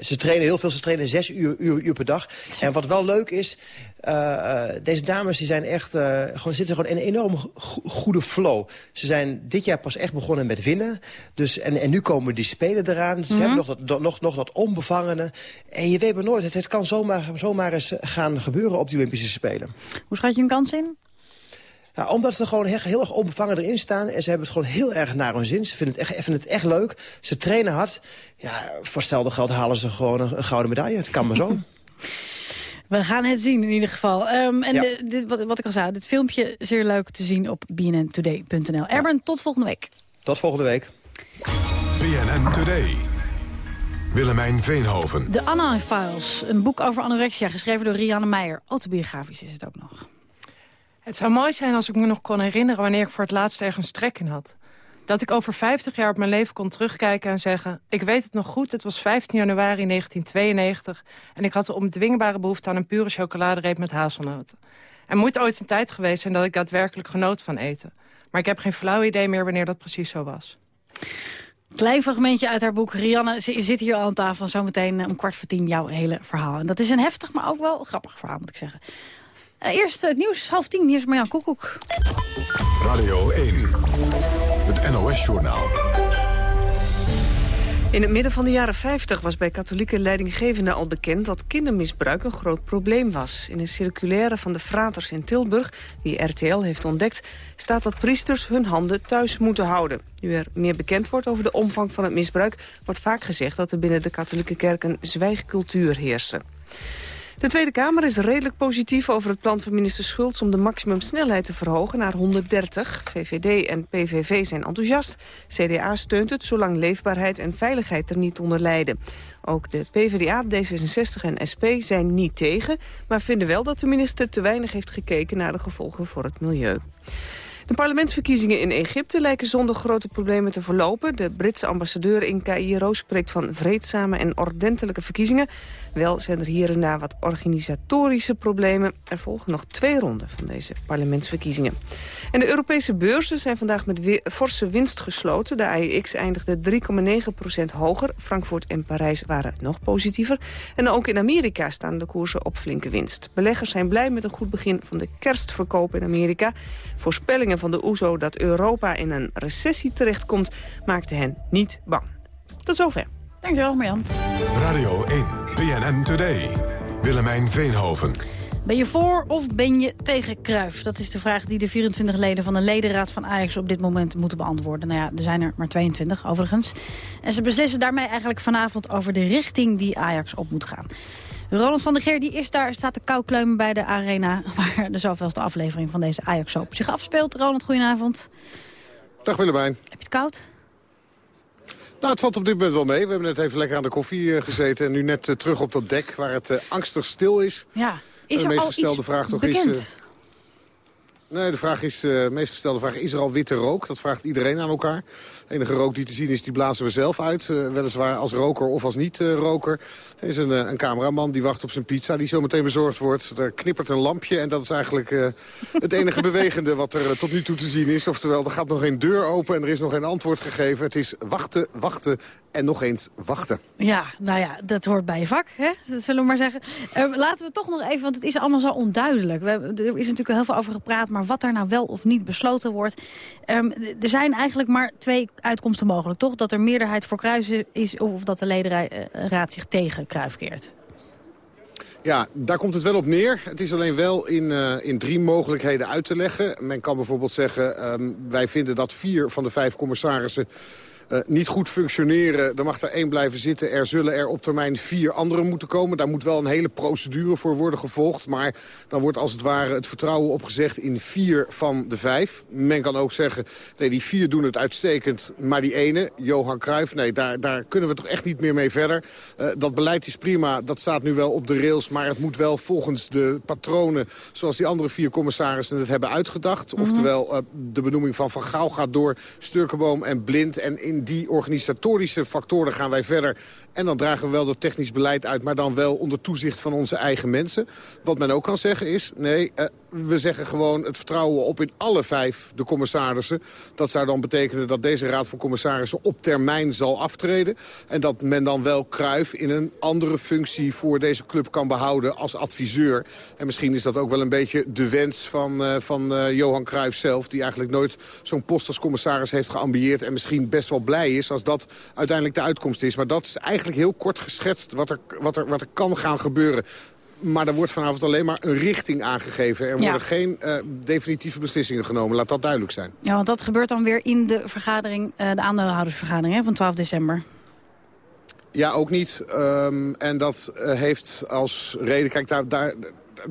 ze trainen heel veel, ze trainen zes uur, uur, uur per dag. En wat wel leuk is, uh, deze dames die zijn echt, gewoon, zitten gewoon in een enorm goede flow. Ze zijn dit jaar pas echt begonnen met winnen. Dus, en, en nu komen die spelen eraan. Ze hebben mhm. nog dat, nog, nog dat onbevangene. En je weet maar nooit, het, het kan zomaar, zomaar eens gaan gebeuren op die Olympische Spelen. Hoe schat je een kans in? Ja, omdat ze gewoon heel, erg onbevangen erin staan. En ze hebben het gewoon heel erg naar hun zin. Ze vinden het echt, vinden het echt leuk. Ze trainen hard. Ja, voor hetzelfde geld halen ze gewoon een, gouden medaille. Het kan maar zo. [laughs] We gaan het zien in ieder geval. Um, en de, dit, wat, wat, ik al zei, dit filmpje zeer leuk te zien op bnntoday.nl. Erben, tot volgende week. Tot volgende week. BNN Today. Willemijn Veenhoven. De Anna-files, een boek over anorexia, geschreven door Rianne Meijer. Autobiografisch is het ook nog. Het zou mooi zijn als ik me nog kon herinneren wanneer ik voor het laatst ergens trek in had. Dat ik over 50 jaar op mijn leven kon terugkijken en zeggen... ik weet het nog goed, het was 15 januari 1992... en ik had de onbedwingbare behoefte aan een pure chocoladereep met hazelnoten. Er moet ooit een tijd geweest zijn dat ik daadwerkelijk genoot van eten. Maar ik heb geen flauw idee meer wanneer dat precies zo was. Klein fragmentje uit haar boek. Rianne zit hier al aan tafel. Zometeen om kwart voor tien jouw hele verhaal. En dat is een heftig, maar ook wel grappig verhaal, moet ik zeggen. Uh, eerst het nieuws, half tien. Hier is Marjan Koekoek. Radio 1, het NOS-journaal. In het midden van de jaren 50 was bij katholieke leidinggevenden al bekend dat kindermisbruik een groot probleem was. In een circulaire van de fraters in Tilburg, die RTL heeft ontdekt, staat dat priesters hun handen thuis moeten houden. Nu er meer bekend wordt over de omvang van het misbruik, wordt vaak gezegd dat er binnen de katholieke kerk een zwijgcultuur heerst. De Tweede Kamer is redelijk positief over het plan van minister Schultz... om de maximumsnelheid te verhogen naar 130. VVD en PVV zijn enthousiast. CDA steunt het zolang leefbaarheid en veiligheid er niet onder lijden. Ook de PvdA, D66 en SP zijn niet tegen... maar vinden wel dat de minister te weinig heeft gekeken... naar de gevolgen voor het milieu. De parlementsverkiezingen in Egypte lijken zonder grote problemen te verlopen. De Britse ambassadeur in Cairo spreekt van vreedzame en ordentelijke verkiezingen. Wel zijn er hier en daar wat organisatorische problemen. Er volgen nog twee ronden van deze parlementsverkiezingen. En de Europese beurzen zijn vandaag met forse winst gesloten. De AEX eindigde 3,9% hoger. Frankfurt en Parijs waren nog positiever. En ook in Amerika staan de koersen op flinke winst. Beleggers zijn blij met een goed begin van de kerstverkoop in Amerika. Voorspellingen van de OESO e dat Europa in een recessie terechtkomt... maakten hen niet bang. Tot zover. Dankjewel, Marjan. Radio 1, BNN Today. Willemijn Veenhoven. Ben je voor of ben je tegen Kruif? Dat is de vraag die de 24 leden van de ledenraad van Ajax op dit moment moeten beantwoorden. Nou ja, er zijn er maar 22 overigens. En ze beslissen daarmee eigenlijk vanavond over de richting die Ajax op moet gaan. Roland van der Geer die is daar, staat de koukleumen bij de arena... [laughs] waar de zoveelste aflevering van deze Ajax-soap zich afspeelt. Roland, goedenavond. Dag Willemijn. Heb je het koud? Nou, het valt op dit moment wel mee. We hebben net even lekker aan de koffie eh, gezeten... en nu net uh, terug op dat dek waar het uh, angstig stil is. Ja, is er de meest gestelde vraag toch bekend? is... nee, de, vraag is, de meest gestelde vraag is er al witte rook? Dat vraagt iedereen aan elkaar. De enige rook die te zien is, die blazen we zelf uit. weliswaar als roker of als niet-roker. Er is een, eh, een, cameraman die wacht op zijn pizza, die zometeen bezorgd wordt. Er knippert een lampje en dat is eigenlijk uh, het enige [laughs] bewegende wat er uh, tot nu toe te zien is. Oftewel, er gaat nog geen deur open en er is nog geen antwoord gegeven. Het is wachten, wachten en nog eens wachten. Ja, nou ja, dat hoort bij je vak, hè? dat zullen we maar zeggen. Uh, laten we toch nog even, want het is allemaal zo onduidelijk. We, er is natuurlijk heel veel over gepraat, maar wat er nou wel of niet besloten wordt. Um, er zijn eigenlijk maar twee uitkomsten mogelijk, toch? Dat er meerderheid voor kruisen is of dat de ledenraad zich tegen Kruif keert. Ja, daar komt het wel op neer. Het is alleen wel in, uh, in drie mogelijkheden uit te leggen. Men kan bijvoorbeeld zeggen, um, wij vinden dat vier van de vijf commissarissen uh, niet goed functioneren. Er mag er één blijven zitten. Er zullen er op termijn vier anderen moeten komen. Daar moet wel een hele procedure voor worden gevolgd. Maar dan wordt als het ware het vertrouwen opgezegd in vier van de vijf. Men kan ook zeggen, nee, die vier doen het uitstekend. Maar die ene, Johan Cruijff, nee, daar, daar kunnen we toch echt niet meer mee verder. Uh, dat beleid is prima, dat staat nu wel op de rails. Maar het moet wel volgens de patronen, zoals die andere vier commissarissen het hebben uitgedacht. Mm Oftewel, uh, de benoeming van Van Gaal gaat door Sturkenboom en Blind. En in die organisatorische factoren gaan wij verder. En dan dragen we wel dat technisch beleid uit, maar dan wel onder toezicht van onze eigen mensen. Wat men ook kan zeggen is, nee, uh, we zeggen gewoon het vertrouwen op in alle vijf de commissarissen. Dat zou dan betekenen dat deze raad van commissarissen op termijn zal aftreden. En dat men dan wel Cruijff in een andere functie voor deze club kan behouden als adviseur. En misschien is dat ook wel een beetje de wens van, uh, van uh, Johan Cruijff zelf... die eigenlijk nooit zo'n post als commissaris heeft geambieerd... en misschien best wel blij is als dat uiteindelijk de uitkomst is. Maar dat is eigenlijk heel kort geschetst wat er, wat er, wat er kan gaan gebeuren. Maar er wordt vanavond alleen maar een richting aangegeven. Er worden geen uh, definitieve beslissingen genomen. Laat dat duidelijk zijn. Ja, want dat gebeurt dan weer in de vergadering, uh, de aandeelhoudersvergadering hè, van 12 december. Ja, ook niet. Um, en dat uh, heeft als reden... Kijk, daar, daar,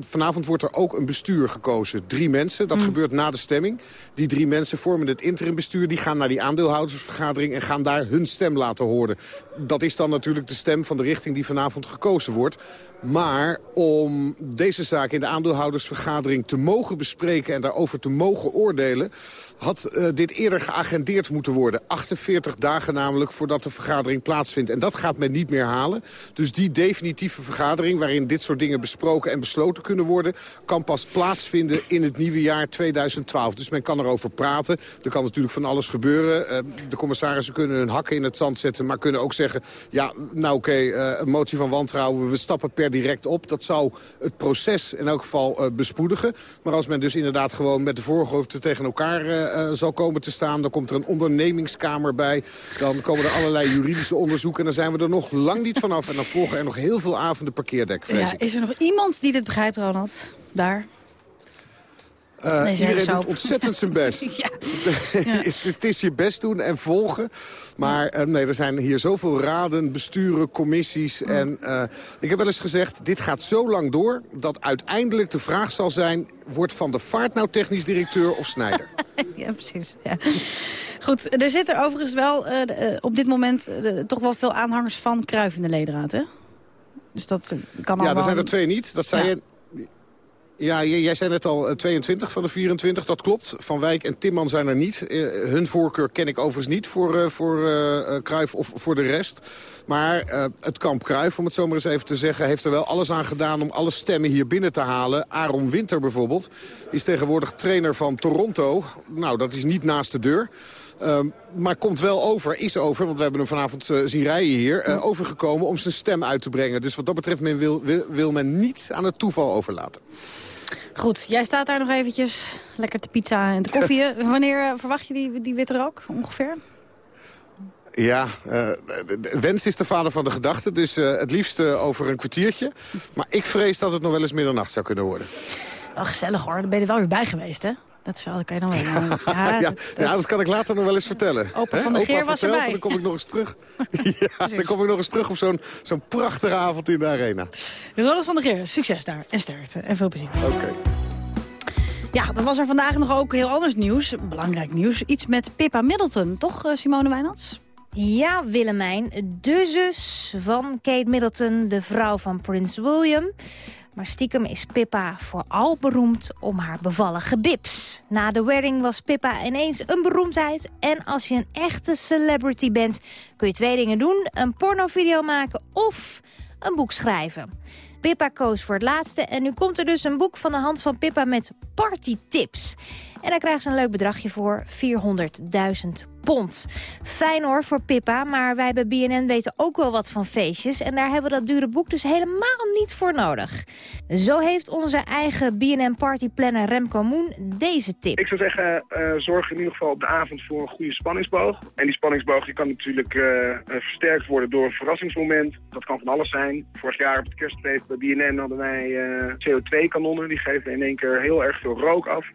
vanavond wordt er ook een bestuur gekozen. Drie mensen, dat mm. gebeurt na de stemming. Die drie mensen vormen het interimbestuur. Die gaan naar die aandeelhoudersvergadering en gaan daar hun stem laten horen. Dat is dan natuurlijk de stem van de richting die vanavond gekozen wordt. Maar om deze zaak in de aandeelhoudersvergadering te mogen bespreken... en daarover te mogen oordelen had uh, dit eerder geagendeerd moeten worden. 48 dagen namelijk voordat de vergadering plaatsvindt. En dat gaat men niet meer halen. Dus die definitieve vergadering waarin dit soort dingen besproken en besloten kunnen worden... kan pas plaatsvinden in het nieuwe jaar 2012. Dus men kan erover praten. Er kan natuurlijk van alles gebeuren. Uh, de commissarissen kunnen hun hakken in het zand zetten... maar kunnen ook zeggen, ja, nou oké, uh, een motie van wantrouwen... we stappen per direct op. Dat zou het proces in elk geval bespoedigen. Maar als men dus inderdaad gewoon met de voorhoofden tegen elkaar zal komen te staan. Dan komt er een ondernemingskamer bij. Dan komen er allerlei juridische onderzoeken. En dan zijn we er nog lang niet vanaf. En dan volgen er nog heel veel avonden parkeerdek, ja, Is er nog iemand die dit begrijpt, Ronald? Daar? Uh, nee, iedereen doet ontzettend zijn [laughs] best. ja. [laughs] het is je best doen en volgen. Maar uh, nee, er zijn hier zoveel raden, besturen, commissies. En uh, ik heb wel eens gezegd, dit gaat zo lang door... dat uiteindelijk de vraag zal zijn... wordt Van de Vaart nou technisch directeur of Snijder? [laughs] ja, precies. Ja. Goed, er zitten overigens wel op dit moment... toch wel veel aanhangers van Kruif in de ledenraad, hè? Dus dat kan Ja, er zijn er twee niet. Dat zei je ja, jij zei net al 22 eh, van de 24, dat klopt. Van Wijk en Timman zijn er niet. Uh, hun voorkeur ken ik overigens niet voor, uh, voor Cruijff of voor de rest. Maar het kamp Cruijff, om het zo maar eens even te zeggen... heeft er wel alles aan gedaan om alle stemmen hier binnen te halen. Aaron Winter bijvoorbeeld is tegenwoordig trainer van Toronto. Nou, dat is niet naast de deur. Uh, maar komt wel over, is over, want we hebben hem vanavond zien rijden hier... Overgekomen om zijn stem uit te brengen. Dus wat dat betreft men wil, wil, wil men niet aan het toeval overlaten. Goed, jij staat daar nog eventjes. Lekker te pizza en de koffie. [laughs] Wanneer uh, verwacht je die, die witte rook ongeveer? Ja, uh, wens is de vader van de gedachte. Dus uh, het liefst over een kwartiertje. Maar ik vrees dat het nog wel eens middernacht zou kunnen worden. Wel gezellig hoor, daar ben je er wel weer bij geweest hè? Dat is wel, dat kan je dan wel. [laughs] Ja, ja, dat, ja, dat kan ik later nog wel eens vertellen. Opa van de Geer was erbij. Dan kom ik nog eens terug. [laughs] ja, dan kom ik nog eens terug op zo'n zo'n prachtige avond in de arena. Ronald van der Geer, succes daar. En sterkte. En veel plezier. Oké. Okay. Ja, dan was er vandaag nog ook heel anders nieuws. Belangrijk nieuws. Iets met Pippa Middleton, toch Simone Wijnands? Ja, Willemijn. De zus van Kate Middleton, de vrouw van Prins William. Maar stiekem is Pippa vooral beroemd om haar bevallige bibs. Na de wedding was Pippa ineens een beroemdheid. En als je een echte celebrity bent, kun je twee dingen doen. Een pornovideo maken of een boek schrijven. Pippa koos voor het laatste. En nu komt er dus een boek van de hand van Pippa met partytips. En daar krijgt ze een leuk bedragje voor, 400.000 pond. Fijn hoor voor Pippa, maar wij bij BNN weten ook wel wat van feestjes. En daar hebben we dat dure boek dus helemaal niet voor nodig. Zo heeft onze eigen BNN partyplanner Remco Moen deze tip. Ik zou zeggen, uh, zorg in ieder geval op de avond voor een goede spanningsboog. En die spanningsboog die kan natuurlijk uh, versterkt worden door een verrassingsmoment. Dat kan van alles zijn. Vorig jaar op het kerstfeest bij BNN hadden wij uh, CO2-kanonnen. Die geven in één keer heel erg veel rook af.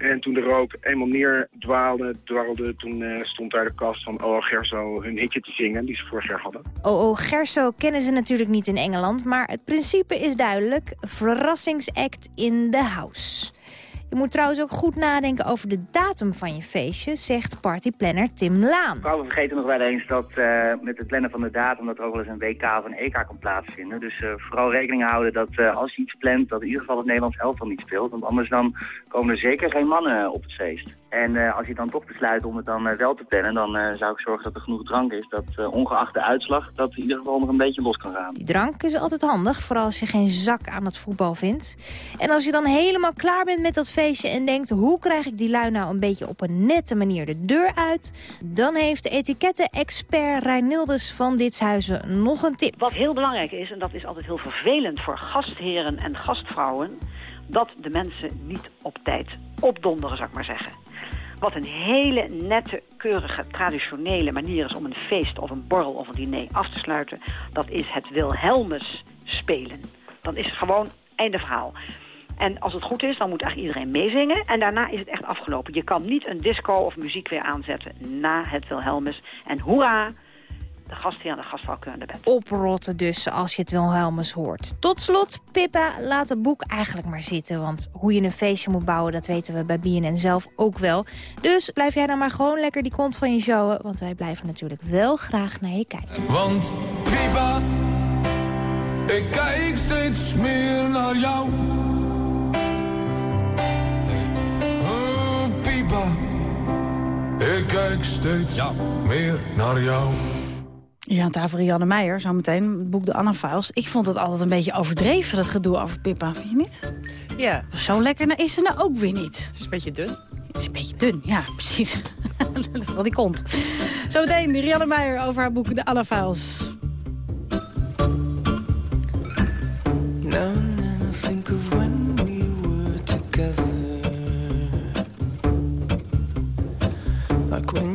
En toen de rook eenmaal neerdwaalde, dwarrelde, toen uh, stond daar de kast van Oh Gerso hun hitje te zingen, die ze vorig jaar hadden. Oh Gerso kennen ze natuurlijk niet in Engeland, maar het principe is duidelijk. Verrassingsact in the house. Je moet trouwens ook goed nadenken over de datum van je feestje, zegt partyplanner Tim Laan. Vrouwen vergeten nog wel eens dat uh, met het plannen van de datum dat er ook wel eens een WK of een EK kan plaatsvinden. Dus uh, vooral rekening houden dat uh, als je iets plant, dat in ieder geval het Nederlands elftal niet speelt. Want anders dan komen er zeker geen mannen op het feest. En als je dan toch besluit om het dan wel te plannen, dan zou ik zorgen dat er genoeg drank is. Dat ongeacht de uitslag, dat in ieder geval nog een beetje los kan gaan. Die drank is altijd handig, vooral als je geen zak aan het voetbal vindt. En als je dan helemaal klaar bent met dat en denkt... hoe krijg ik die lui nou een beetje op een nette manier de deur uit... dan heeft etiketten-expert Reinildes van Ditshuizen nog een tip. Wat heel belangrijk is, en dat is altijd heel vervelend voor gastheren en gastvrouwen... dat de mensen niet op tijd opdonderen, zou ik maar zeggen. Wat een hele nette, keurige, traditionele manier is om een feest of een borrel of een diner af te sluiten. Dat is het Wilhelmus spelen. Dan is het gewoon einde verhaal. En als het goed is, dan moet eigenlijk iedereen meezingen. En daarna is het echt afgelopen. Je kan niet een disco of muziek weer aanzetten na het Wilhelmus. En hoera, de gastheer en de gastvrouw kunnen naar bed. Oprotten dus, als je het Wilhelmus hoort. Tot slot, Pippa, laat het boek eigenlijk maar zitten. Want hoe je een feestje moet bouwen, dat weten we bij BNN zelf ook wel. Dus blijf jij dan maar gewoon lekker die kont van je showen. Want wij blijven natuurlijk wel graag naar je kijken. Want Pippa, ik kijk steeds meer naar jou. Ik kijk steeds meer naar jou. Ja, aan tafel Rianne Meijer, zo meteen, het boek De Anna Files. Ik vond het altijd een beetje overdreven, dat gedoe over Pippa, vind je niet? Ja. Zo lekker is ze nou ook weer niet. Het is een beetje dun. Het is een beetje dun, ja, precies. [laughs] Vooral die kont. Zometeen Rianne Meijer over haar boek De Anna Files. Now and then I think of when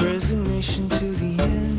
resignation to the end,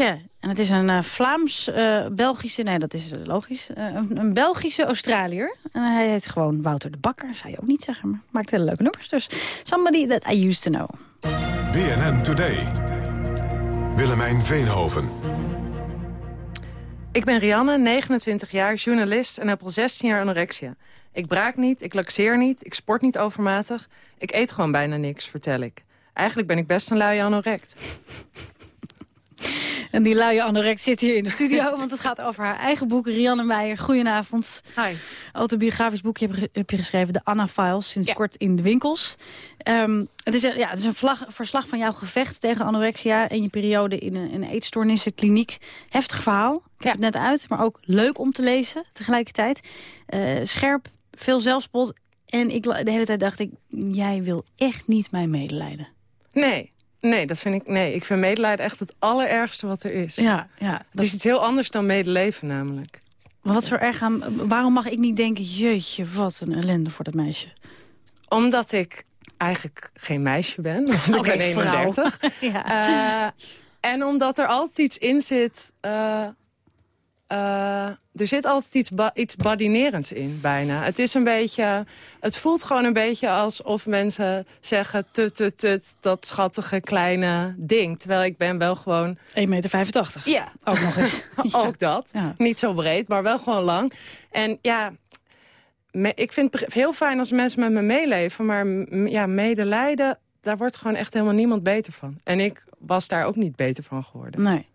En het is een eh, Vlaams-Belgische, nee dat is eh, logisch, eh, een, een Belgische Australiër. En hij heet gewoon Wouter de Bakker, zou je ook niet zeggen, maar maakt hele leuke nummers. Dus somebody that I used to know. BNN Today. Willemijn Veenhoven. Ik ben Rianne, 29 jaar, journalist en heb al 16 jaar anorexia. Ik braak niet, ik laxeer niet, ik sport niet overmatig. Ik eet gewoon bijna niks, vertel ik. Eigenlijk ben ik best een luie anorect. En die luie anorect zit hier in de studio, [laughs] want het gaat over haar eigen boek. Rianne Meijer, goedenavond. Hi. Autobiografisch boekje heb, heb je geschreven, de Anna Files, sinds kort in de winkels. Ehm, het is, een- ja, het is een vlag- verslag van jouw gevecht tegen anorexia... en je periode in een, een eetstoornissenkliniek. Heftig verhaal, ik heb het net uit, maar ook leuk om te lezen tegelijkertijd. Eh, scherp, veel zelfspot. En ik, de hele tijd dacht ik, jij wil echt niet mijn medelijden. Nee, nee, dat vind ik, nee, ik vind medelijden echt het allerergste wat er is. Ja, ja. Het is iets heel anders dan medeleven namelijk. Maar wat is er erg aan... Waarom mag ik niet denken, jeetje, wat een ellende voor dat meisje? Omdat ik eigenlijk geen meisje ben. [laughs] Want ik Oké, ben vrouw. 31. [laughs] Eh, en omdat er altijd iets in zit... eh, eh, er zit altijd iets, ba iets badinerends in, bijna. Het is een beetje... Het voelt gewoon een beetje alsof mensen zeggen... tut, tut, tut, dat schattige kleine ding. Terwijl ik ben wel gewoon... 1,85 meter. Ja. Ook nog eens. [laughs] Ook dat. Niet zo breed, maar wel gewoon lang. En ja, me- ik vind het heel fijn als mensen met me meeleven. Maar ja, medelijden, daar wordt gewoon echt helemaal niemand beter van. En ik was daar ook niet beter van geworden. Nee.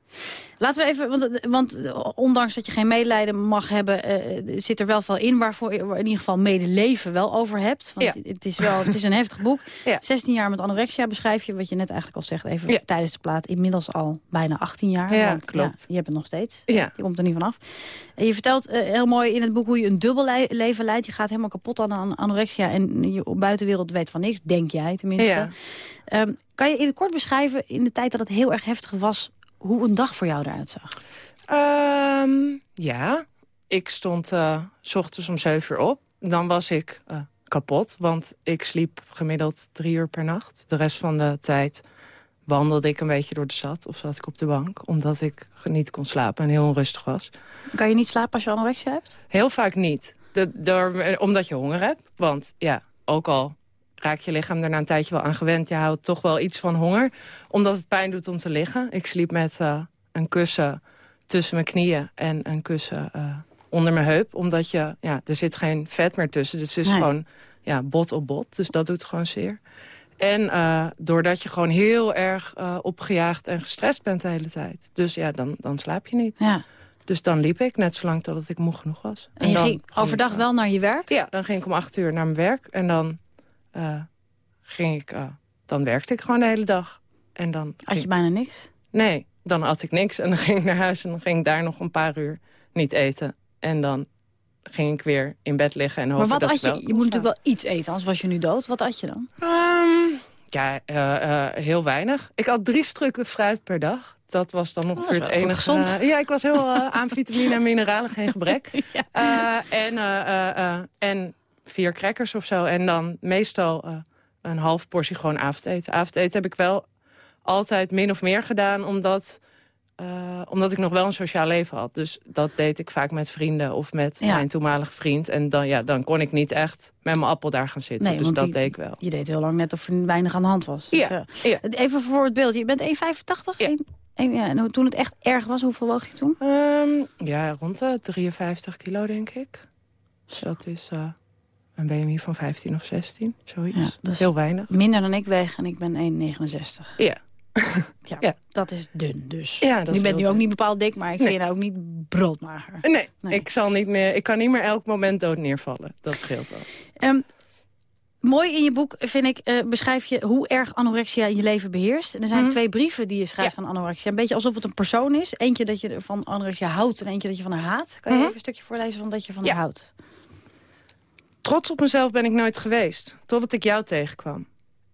Laten we even, want, want ondanks dat je geen medelijden mag hebben... eh, zit er wel veel in waarvoor je in ieder geval medeleven wel over hebt. Want Ja. het, is wel, het is een [laughs] heftig boek. Ja. 16 jaar met anorexia beschrijf je, wat je net eigenlijk al zegt... even Ja. tijdens de plaat, inmiddels al bijna 18 jaar. Ja, want, klopt. je hebt het nog steeds. Ja. Je komt er niet vanaf. En je vertelt eh, heel mooi in het boek hoe je een dubbel le- leven leidt. Je gaat helemaal kapot aan an- anorexia en je buitenwereld weet van niks. Denk jij tenminste. Ja. Ehm, kan je in het kort beschrijven, in de tijd dat het heel erg heftig was... hoe een dag voor jou eruit zag? Ehm, ja, ik stond eh, s ochtends om 7 uur op. Dan was ik eh, kapot, want ik sliep gemiddeld drie uur per nacht. De rest van de tijd wandelde ik een beetje door de stad of zat ik op de bank. Omdat ik niet kon slapen en heel onrustig was. Kan je niet slapen als je anorexia hebt? Heel vaak niet. De, door, omdat je honger hebt. Want ja, ook al raakt je lichaam er na een tijdje wel aan gewend... je houdt toch wel iets van honger. Omdat het pijn doet om te liggen. Ik sliep met eh, een kussen tussen mijn knieën en een kussen eh, onder mijn heup. Omdat je, ja, er zit geen vet meer tussen. Dus het is Nee. gewoon ja, bot op bot. Dus dat doet gewoon zeer. En eh, doordat je gewoon heel erg opgejaagd en gestrest bent de hele tijd. Dus ja, dan, dan slaap je niet. Ja. Dus dan liep ik net zolang totdat ik moe genoeg was. En je dan ging overdag wel naar je werk? Ja, dan ging ik om acht uur naar mijn werk. En dan eh, ging ik... eh, dan werkte ik gewoon de hele dag. En dan Had ging- je bijna niks? Nee, dan at ik niks. En dan ging ik naar huis en dan ging ik daar nog een paar uur niet eten. En dan ging ik weer in bed liggen en Maar wat dat at ik je? wel Je moet natuurlijk wel iets eten, anders was je nu dood. Wat at je dan? Ehm, ja, eh, heel weinig. Ik had drie stukken fruit per dag. Dat was dan ongeveer Oh, is het enige. eh, [laughs] ja, ik was heel aan vitamine en mineralen, geen gebrek. [laughs] En, en vier crackers of zo. En dan meestal eh, een half portie gewoon avondeten. Avondeten heb ik wel altijd min of meer gedaan, omdat... eh, omdat ik nog wel een sociaal leven had. Dus dat deed ik vaak met vrienden of met Ja. mijn toenmalige vriend. En dan, ja, dan kon ik niet echt met mijn appel daar gaan zitten. dus want dat die- deed ik wel. Je deed heel lang net of er weinig aan de hand was. Dus, Ja, eh, ja. Even voor het beeld. Je bent 1,85? Ja. ja, en hoe- toen het echt erg was, hoeveel woog je toen? Ehm, ja, rond de 53 kilo, denk ik. Dus dat is een BMI van 15 of 16, zoiets. Ja, dat is Heel weinig. Minder dan ik weeg en ik ben 1,69. [laughs] Ja. ja, dat is dun dus. Ja, dat je bent nu ook niet bepaald dik, maar ik Nee. vind je nou ook niet broodmager. Nee, Ik, zal niet meer, ik kan niet meer elk moment dood neervallen. Dat scheelt al. Ehm, mooi in je boek, vind ik, eh, beschrijf je hoe erg anorexia je leven beheerst. En er zijn Mhm. twee brieven die je schrijft aan anorexia. Een beetje alsof het een persoon is. Eentje dat je van anorexia houdt en eentje dat je van haar haat. Kan je Mhm. even een stukje voorlezen van dat je van Ja. haar houdt? Trots op mezelf ben ik nooit geweest, totdat ik jou tegenkwam.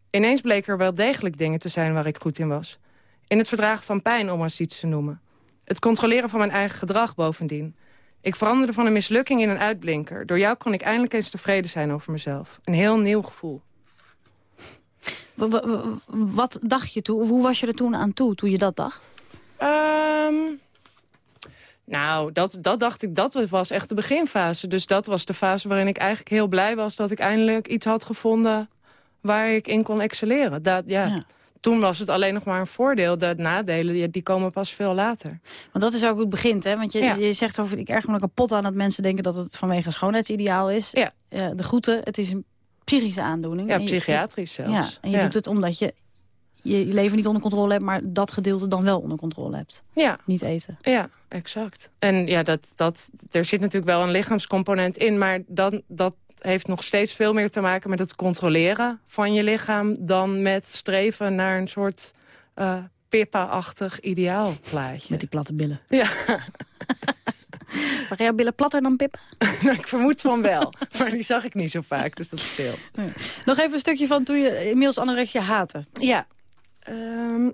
Ineens bleek er wel degelijk dingen te zijn waar ik goed in was. In het verdragen van pijn, om maar eens iets te noemen. Het controleren van mijn eigen gedrag bovendien. Ik veranderde van een mislukking in een uitblinker. Door jou kon ik eindelijk eens tevreden zijn over mezelf. Een heel nieuw gevoel. Wa- wa- wa- Wat dacht je toen? Hoe was je er toen aan toe, toen je dat dacht? Ehm, nou, dat, dat dacht ik, dat was echt de beginfase. Dus dat was de fase waarin ik eigenlijk heel blij was... dat ik eindelijk iets had gevonden waar ik in kon excelleren. Dat, ja. Toen was het alleen nog maar een voordeel. De nadelen, die, komen pas veel later. Want dat is ook hoe het begint, hè? Want je, Ja. je zegt over, ik erg me er kapot aan dat mensen denken dat het vanwege een schoonheidsideaal is. Ja. Eh, de groeten, het is een psychische aandoening. Ja, psychiatrisch zelfs. Ja, en je Ja. doet het omdat je je leven niet onder controle hebt, maar dat gedeelte dan wel onder controle hebt. Ja. Niet eten. Ja, exact. En ja, dat, dat, er zit natuurlijk wel een lichaamscomponent in... maar dan, dat heeft nog steeds veel meer te maken met het controleren van je lichaam... dan met streven naar een soort eh Pippa-achtig ideaalplaatje. Met die platte billen. [laughs] Ja. [laughs] Waren jouw billen platter dan Pippa? [laughs] Nou, ik vermoed van wel. maar die zag ik niet zo vaak, dus dat scheelt. Nog even een stukje van toen je inmiddels anorexia haatte. Ja. Ehm,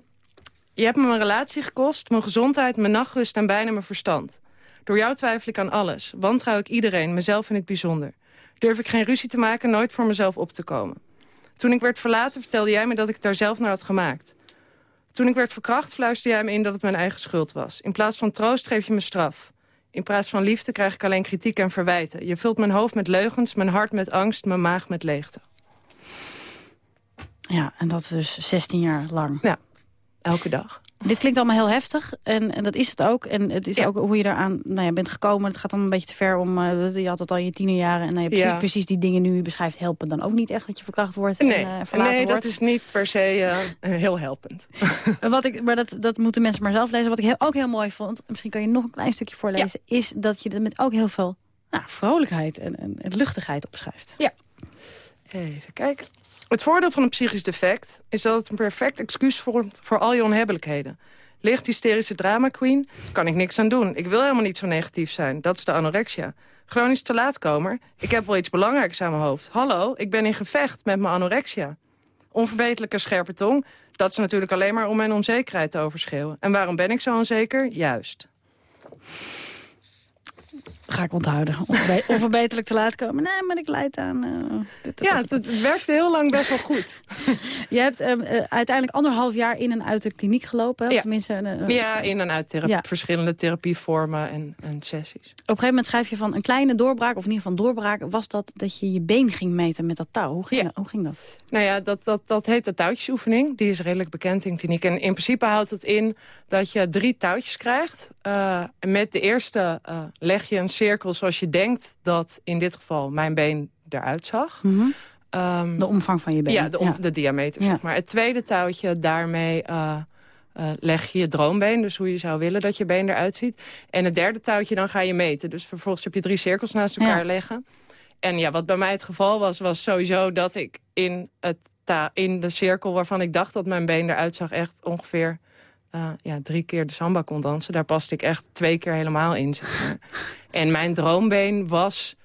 je hebt me mijn relatie gekost, mijn gezondheid, mijn nachtrust en bijna mijn verstand. Door jou twijfel ik aan alles. Wantrouw ik iedereen, mezelf in het bijzonder. Durf ik geen ruzie te maken, nooit voor mezelf op te komen. Toen ik werd verlaten, vertelde jij me dat ik het daar zelf naar had gemaakt. Toen ik werd verkracht, fluisterde jij me in dat het mijn eigen schuld was. In plaats van troost geef je me straf. In plaats van liefde krijg ik alleen kritiek en verwijten. Je vult mijn hoofd met leugens, mijn hart met angst, mijn maag met leegte. Ja, en dat dus 16 jaar lang. Ja, elke dag. Dit klinkt allemaal heel heftig en, en dat is het ook. En het is Ja. ook hoe je eraan nou ja, bent gekomen. Het gaat dan een beetje te ver om... eh, je had het al in je tienerjaren en dan heb je Ja. precies die dingen nu beschrijft helpen dan ook niet echt dat je verkracht wordt Nee, en eh, verlaten nee wordt. dat is niet per se eh, heel helpend. [laughs] Wat ik, maar dat, dat moeten mensen maar zelf lezen. Wat ik heel, ook heel mooi vond, misschien kan je nog een klein stukje voorlezen... is dat je er met ook heel veel nou, vrolijkheid en, en, en luchtigheid opschrijft. Ja. Even kijken. Het voordeel van een psychisch defect is dat het een perfect excuus vormt voor al je onhebbelijkheden. Licht hysterische drama queen, kan ik niks aan doen. Ik wil helemaal niet zo negatief zijn. Dat is de anorexia. Chronisch te laatkomer. Ik heb wel iets belangrijks aan mijn hoofd. Hallo, ik ben in gevecht met mijn anorexia. Onverbeterlijke scherpe tong. Dat is natuurlijk alleen maar om mijn onzekerheid te overschreeuwen. En waarom ben ik zo onzeker? Juist. Ga ik onthouden. Onverbe- Onverbeterlijk te laat komen. Nee, maar ik leid aan... eh, dit- Ja, het, het werkte heel lang best wel goed. [laughs] Je hebt ehm, eh, uiteindelijk anderhalf jaar in en uit de kliniek gelopen. Ja. Tenminste, Ja, in en uit thera- Ja. verschillende therapievormen en, en sessies. Op een gegeven moment schrijf je van een kleine doorbraak, of in ieder geval doorbraak, was dat dat je je been ging meten met dat touw. Hoe ging, dat, hoe ging dat? Nou ja, dat, dat, dat heet de touwtjesoefening. Die is redelijk bekend in kliniek. En in principe houdt het in dat je drie touwtjes krijgt. Eh, met de eerste leg je een cirkel zoals je denkt dat in dit geval mijn been eruit zag. Ehm, De omvang van je been. Ja, de, de diameter, Ja. zeg maar. Het tweede touwtje, daarmee eh, eh, leg je je droombeen. Dus hoe je zou willen dat je been eruit ziet. En het derde touwtje, dan ga je meten. Dus vervolgens heb je drie cirkels naast elkaar Ja. leggen. En ja, wat bij mij het geval was, was sowieso dat ik in, het in de cirkel waarvan ik dacht dat mijn been eruit zag... echt ongeveer eh, ja, drie keer de samba kon dansen. Daar paste ik echt twee keer helemaal in, zeg maar. [laughs] En mijn droombeen was,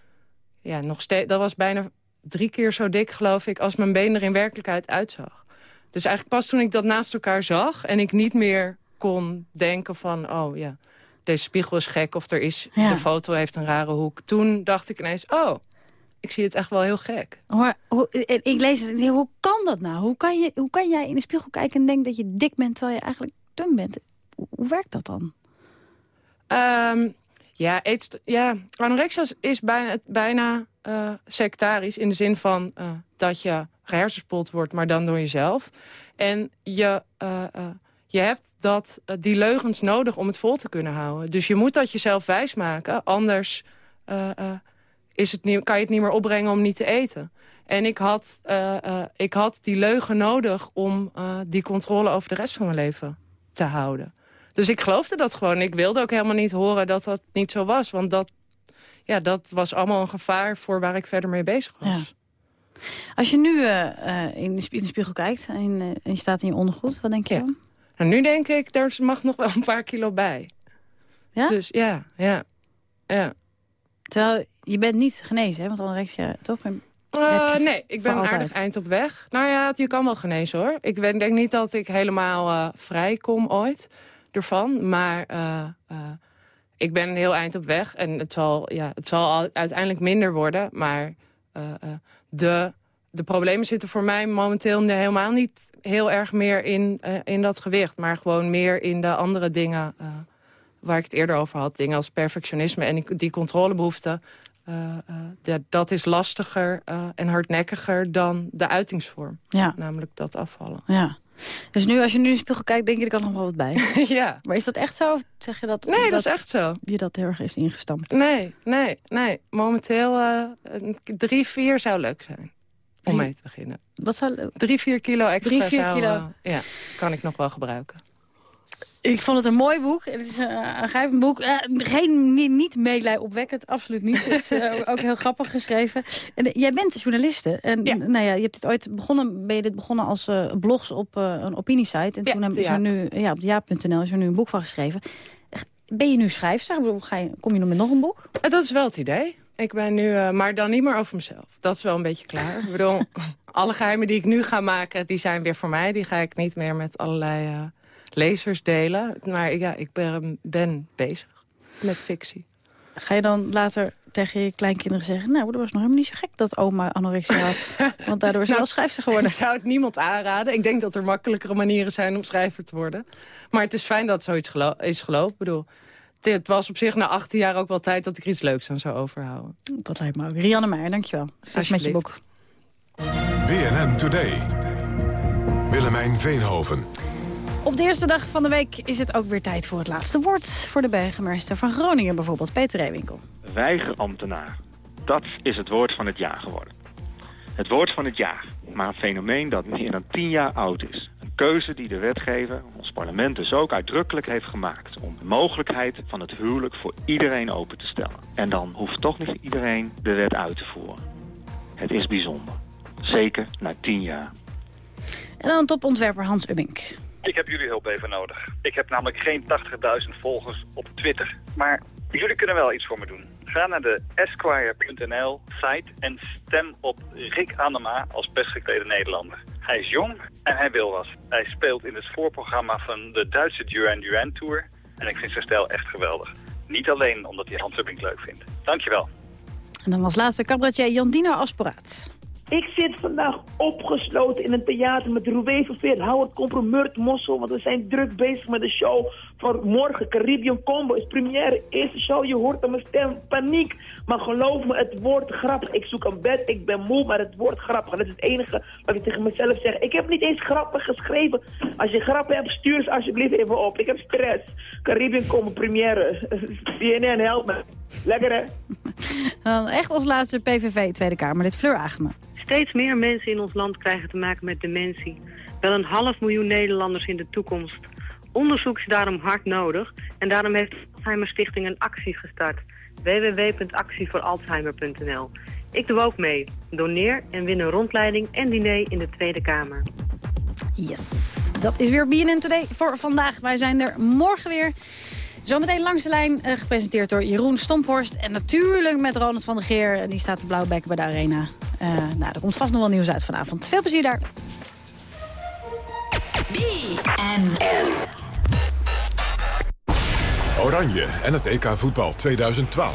ja, nog steeds, dat was bijna drie keer zo dik, geloof ik... als mijn been er in werkelijkheid uitzag. Dus eigenlijk pas toen ik dat naast elkaar zag... en ik niet meer kon denken van, oh ja, deze spiegel is gek... of er is, Ja. de foto heeft een rare hoek. Toen dacht ik ineens, oh, ik zie het echt wel heel gek. Hoor, hoe, ik lees het hoe kan dat nou? Hoe kan, je, hoe kan jij in de spiegel kijken en denken dat je dik bent... terwijl je eigenlijk dun bent? Hoe, werkt dat dan? Ehm, ja, ja, anorexia is- bijna, bijna eh, sectarisch in de zin van eh, dat je gehersenspoeld wordt, maar dan door jezelf. En je, eh, je hebt dat, die leugens nodig om het vol te kunnen houden. Dus je moet dat jezelf wijsmaken, anders is het niet, kan je het niet meer opbrengen om niet te eten. En ik had, ik had die leugen nodig om die controle over de rest van mijn leven te houden. Dus ik geloofde dat gewoon. Ik wilde ook helemaal niet horen dat dat niet zo was. Want dat, ja, dat was allemaal een gevaar voor waar ik verder mee bezig was. Ja. Als je nu eh, eh, in, de, spiegel kijkt en, eh, en je staat in je ondergoed, wat denk je dan? En nu denk ik, er mag nog wel een paar kilo bij. Ja? Dus ja, ja. ja. Terwijl je bent niet genezen, hè? want anorexia, toch? Eh, nee, ik ben een aardig eind op weg. Nou ja, je kan wel genezen hoor. Ik ben- denk niet dat ik helemaal eh, vrij kom ooit ervan. Maar eh, ik ben een heel eind op weg. En het zal, ja, het zal al- uiteindelijk minder worden. Maar de, de problemen zitten voor mij momenteel helemaal niet heel erg meer in, in dat gewicht. Maar gewoon meer in de andere dingen. waar ik het eerder over had. Dingen als perfectionisme en die, die controlebehoefte. Eh, eh, dat is lastiger eh, en hardnekkiger dan de uitingsvorm. Ja. Namelijk dat afvallen. Ja. Dus nu, als je nu in de spiegel kijkt, denk je, er kan nog wel wat bij. [laughs] ja. Maar is dat echt zo? Of zeg je dat? Nee, dat is echt zo. Je dat heel erg is ingestampt. Nee, nee, nee. Momenteel k- drie, vier zou leuk zijn. Om mee te beginnen. Wat zou... Drie, vier kilo extra Drie, vier zou, kilo. ja, kan ik nog wel gebruiken. Ik vond het een mooi boek. Het is een aangrijpend boek. Eh, geen, niet, niet meelij opwekkend, absoluut niet. Het is eh, [laughs] ook heel grappig geschreven. En, eh, jij bent journaliste. En Nou ja, je hebt dit ooit begonnen, ben je dit begonnen als blogs op een opiniesite. En Ja, toen heb- er Jaap. nu, ja, op de jaap.nl is er nu een boek van geschreven. Ben je nu schrijfster? Ik bedoel, ga je, kom je nog met nog een boek? Dat is wel het idee. Ik ben nu, maar dan niet meer over mezelf. Dat is wel een beetje klaar. ik bedoel, [laughs] alle geheimen die ik nu ga maken, die zijn weer voor mij. Die ga ik niet meer met allerlei lezers delen. Maar ja, ik ben, ben bezig met fictie. Ga je dan later tegen je kleinkinderen zeggen... nou, dat was nog helemaal niet zo gek dat oma anorexia had. [laughs] Want daardoor is ze wel schrijfster geworden. Ik zou het niemand aanraden. Ik denk dat er makkelijkere manieren zijn om schrijver te worden. Maar het is fijn dat zoiets gelo is gelopen. Ik bedoel, het, het was op zich na 18 jaar ook wel tijd dat ik er iets leuks aan zou overhouden. Dat lijkt me ook. Rianne Meijer, dankjewel. Succes met je boek. BNN Today. Willemijn Veenhoven. Op de eerste dag van de week is het ook weer tijd voor het laatste woord. Voor de burgemeester van Groningen bijvoorbeeld, Peter Reewinkel. Weigerambtenaar. Dat is het woord van het jaar geworden. Het woord van het jaar, maar een fenomeen dat meer dan tien jaar oud is. Een keuze die de wetgever, ons parlement dus ook uitdrukkelijk heeft gemaakt... om de mogelijkheid van het huwelijk voor iedereen open te stellen. En dan hoeft toch niet iedereen de wet uit te voeren. Het is bijzonder. Zeker na tien jaar. En dan topontwerper Hans Ubbink. Ik heb jullie hulp even nodig. Ik heb namelijk geen 80.000 volgers op Twitter. Maar jullie kunnen wel iets voor me doen. Ga naar de Esquire.nl site en stem op Rick Anema als best geklede Nederlander. Hij is jong en hij wil was. Hij speelt in het voorprogramma van de Duitse Duran Duran Tour. En ik vind zijn stijl echt geweldig. Niet alleen omdat hij Hans Ubbink leuk vindt. Dankjewel. En dan als laatste cabaretier Jandino Asporaat. Ik zit vandaag opgesloten in een theater met Roué Verveer, Howard Compromurt Mossel, want we zijn druk bezig met de show morgen. Caribbean Combo is première, eerste show, je hoort aan mijn stem, paniek. Maar geloof me, het wordt grappig. Ik zoek een bed, ik ben moe, maar het wordt grappig. En dat is het enige wat ik tegen mezelf zeg. Ik heb niet eens grappen geschreven. Als je grappen hebt, stuur ze alsjeblieft even op. Ik heb stress. Caribbean Combo première. [laughs] CNN, help me. Lekker hè? Dan echt als laatste PVV Tweede Kamer, dit Fleur Agemen. Steeds meer mensen in ons land krijgen te maken met dementie. Wel een half miljoen Nederlanders in de toekomst. Onderzoek is daarom hard nodig en daarom heeft de Alzheimer Stichting een actie gestart. www.actievooralzheimer.nl Ik doe ook mee. Doneer en win een rondleiding en diner in de Tweede Kamer. Yes, dat is weer BNN Today voor vandaag. Wij zijn er morgen weer. Zometeen langs de lijn, eh, gepresenteerd door Jeroen Stomphorst. En natuurlijk met Ronald van der Geer. En die staat de blauwe bekken bij de Arena. Eh, nou, er komt vast nog wel nieuws uit vanavond. Veel plezier daar. BNN. Oranje en het EK voetbal 2012.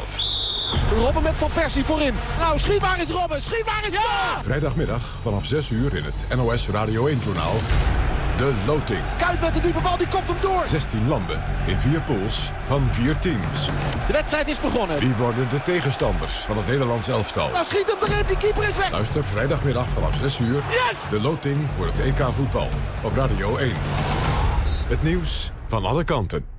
Robben met Van Persie voorin. Nou, schiet maar eens Robben, schiet maar eens ja! Vrijdagmiddag vanaf 6 uur in het NOS Radio 1-journaal. De Loting. Kuit met de diepe bal, die komt hem door. 16 landen in vier pools van vier teams. De wedstrijd is begonnen. Wie worden de tegenstanders van het Nederlands elftal? Nou schiet hem erin, die keeper is weg. Luister vrijdagmiddag vanaf 6 uur. Yes! De Loting voor het EK voetbal op Radio 1. Het nieuws van alle kanten.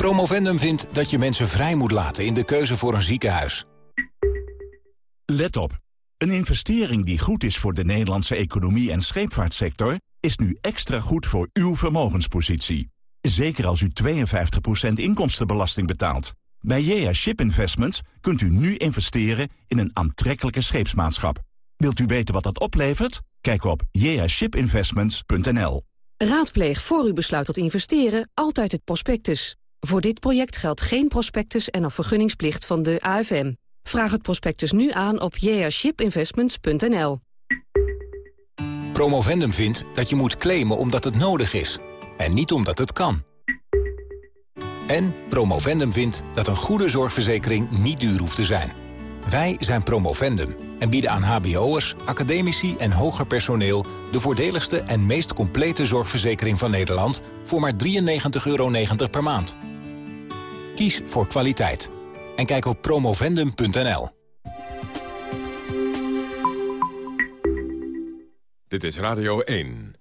Promovendum vindt dat je mensen vrij moet laten in de keuze voor een ziekenhuis. Let op. Een investering die goed is voor de Nederlandse economie en scheepvaartsector... is nu extra goed voor uw vermogenspositie. Zeker als u 52% inkomstenbelasting betaalt. Bij JA Ship Investments kunt u nu investeren in een aantrekkelijke scheepsmaatschap. Wilt u weten wat dat oplevert? Kijk op jashipinvestments.nl. Raadpleeg voor u besluit tot investeren altijd het prospectus. Voor dit project geldt geen prospectus en of vergunningsplicht van de AFM. Vraag het prospectus nu aan op jashipinvestments.nl. Promovendum vindt dat je moet claimen omdat het nodig is. En niet omdat het kan. En Promovendum vindt dat een goede zorgverzekering niet duur hoeft te zijn. Wij zijn Promovendum en bieden aan hbo'ers, academici en hoger personeel... de voordeligste en meest complete zorgverzekering van Nederland... voor maar 93,90 euro per maand. Kies voor kwaliteit. En kijk op promovendum.nl. Dit is Radio 1.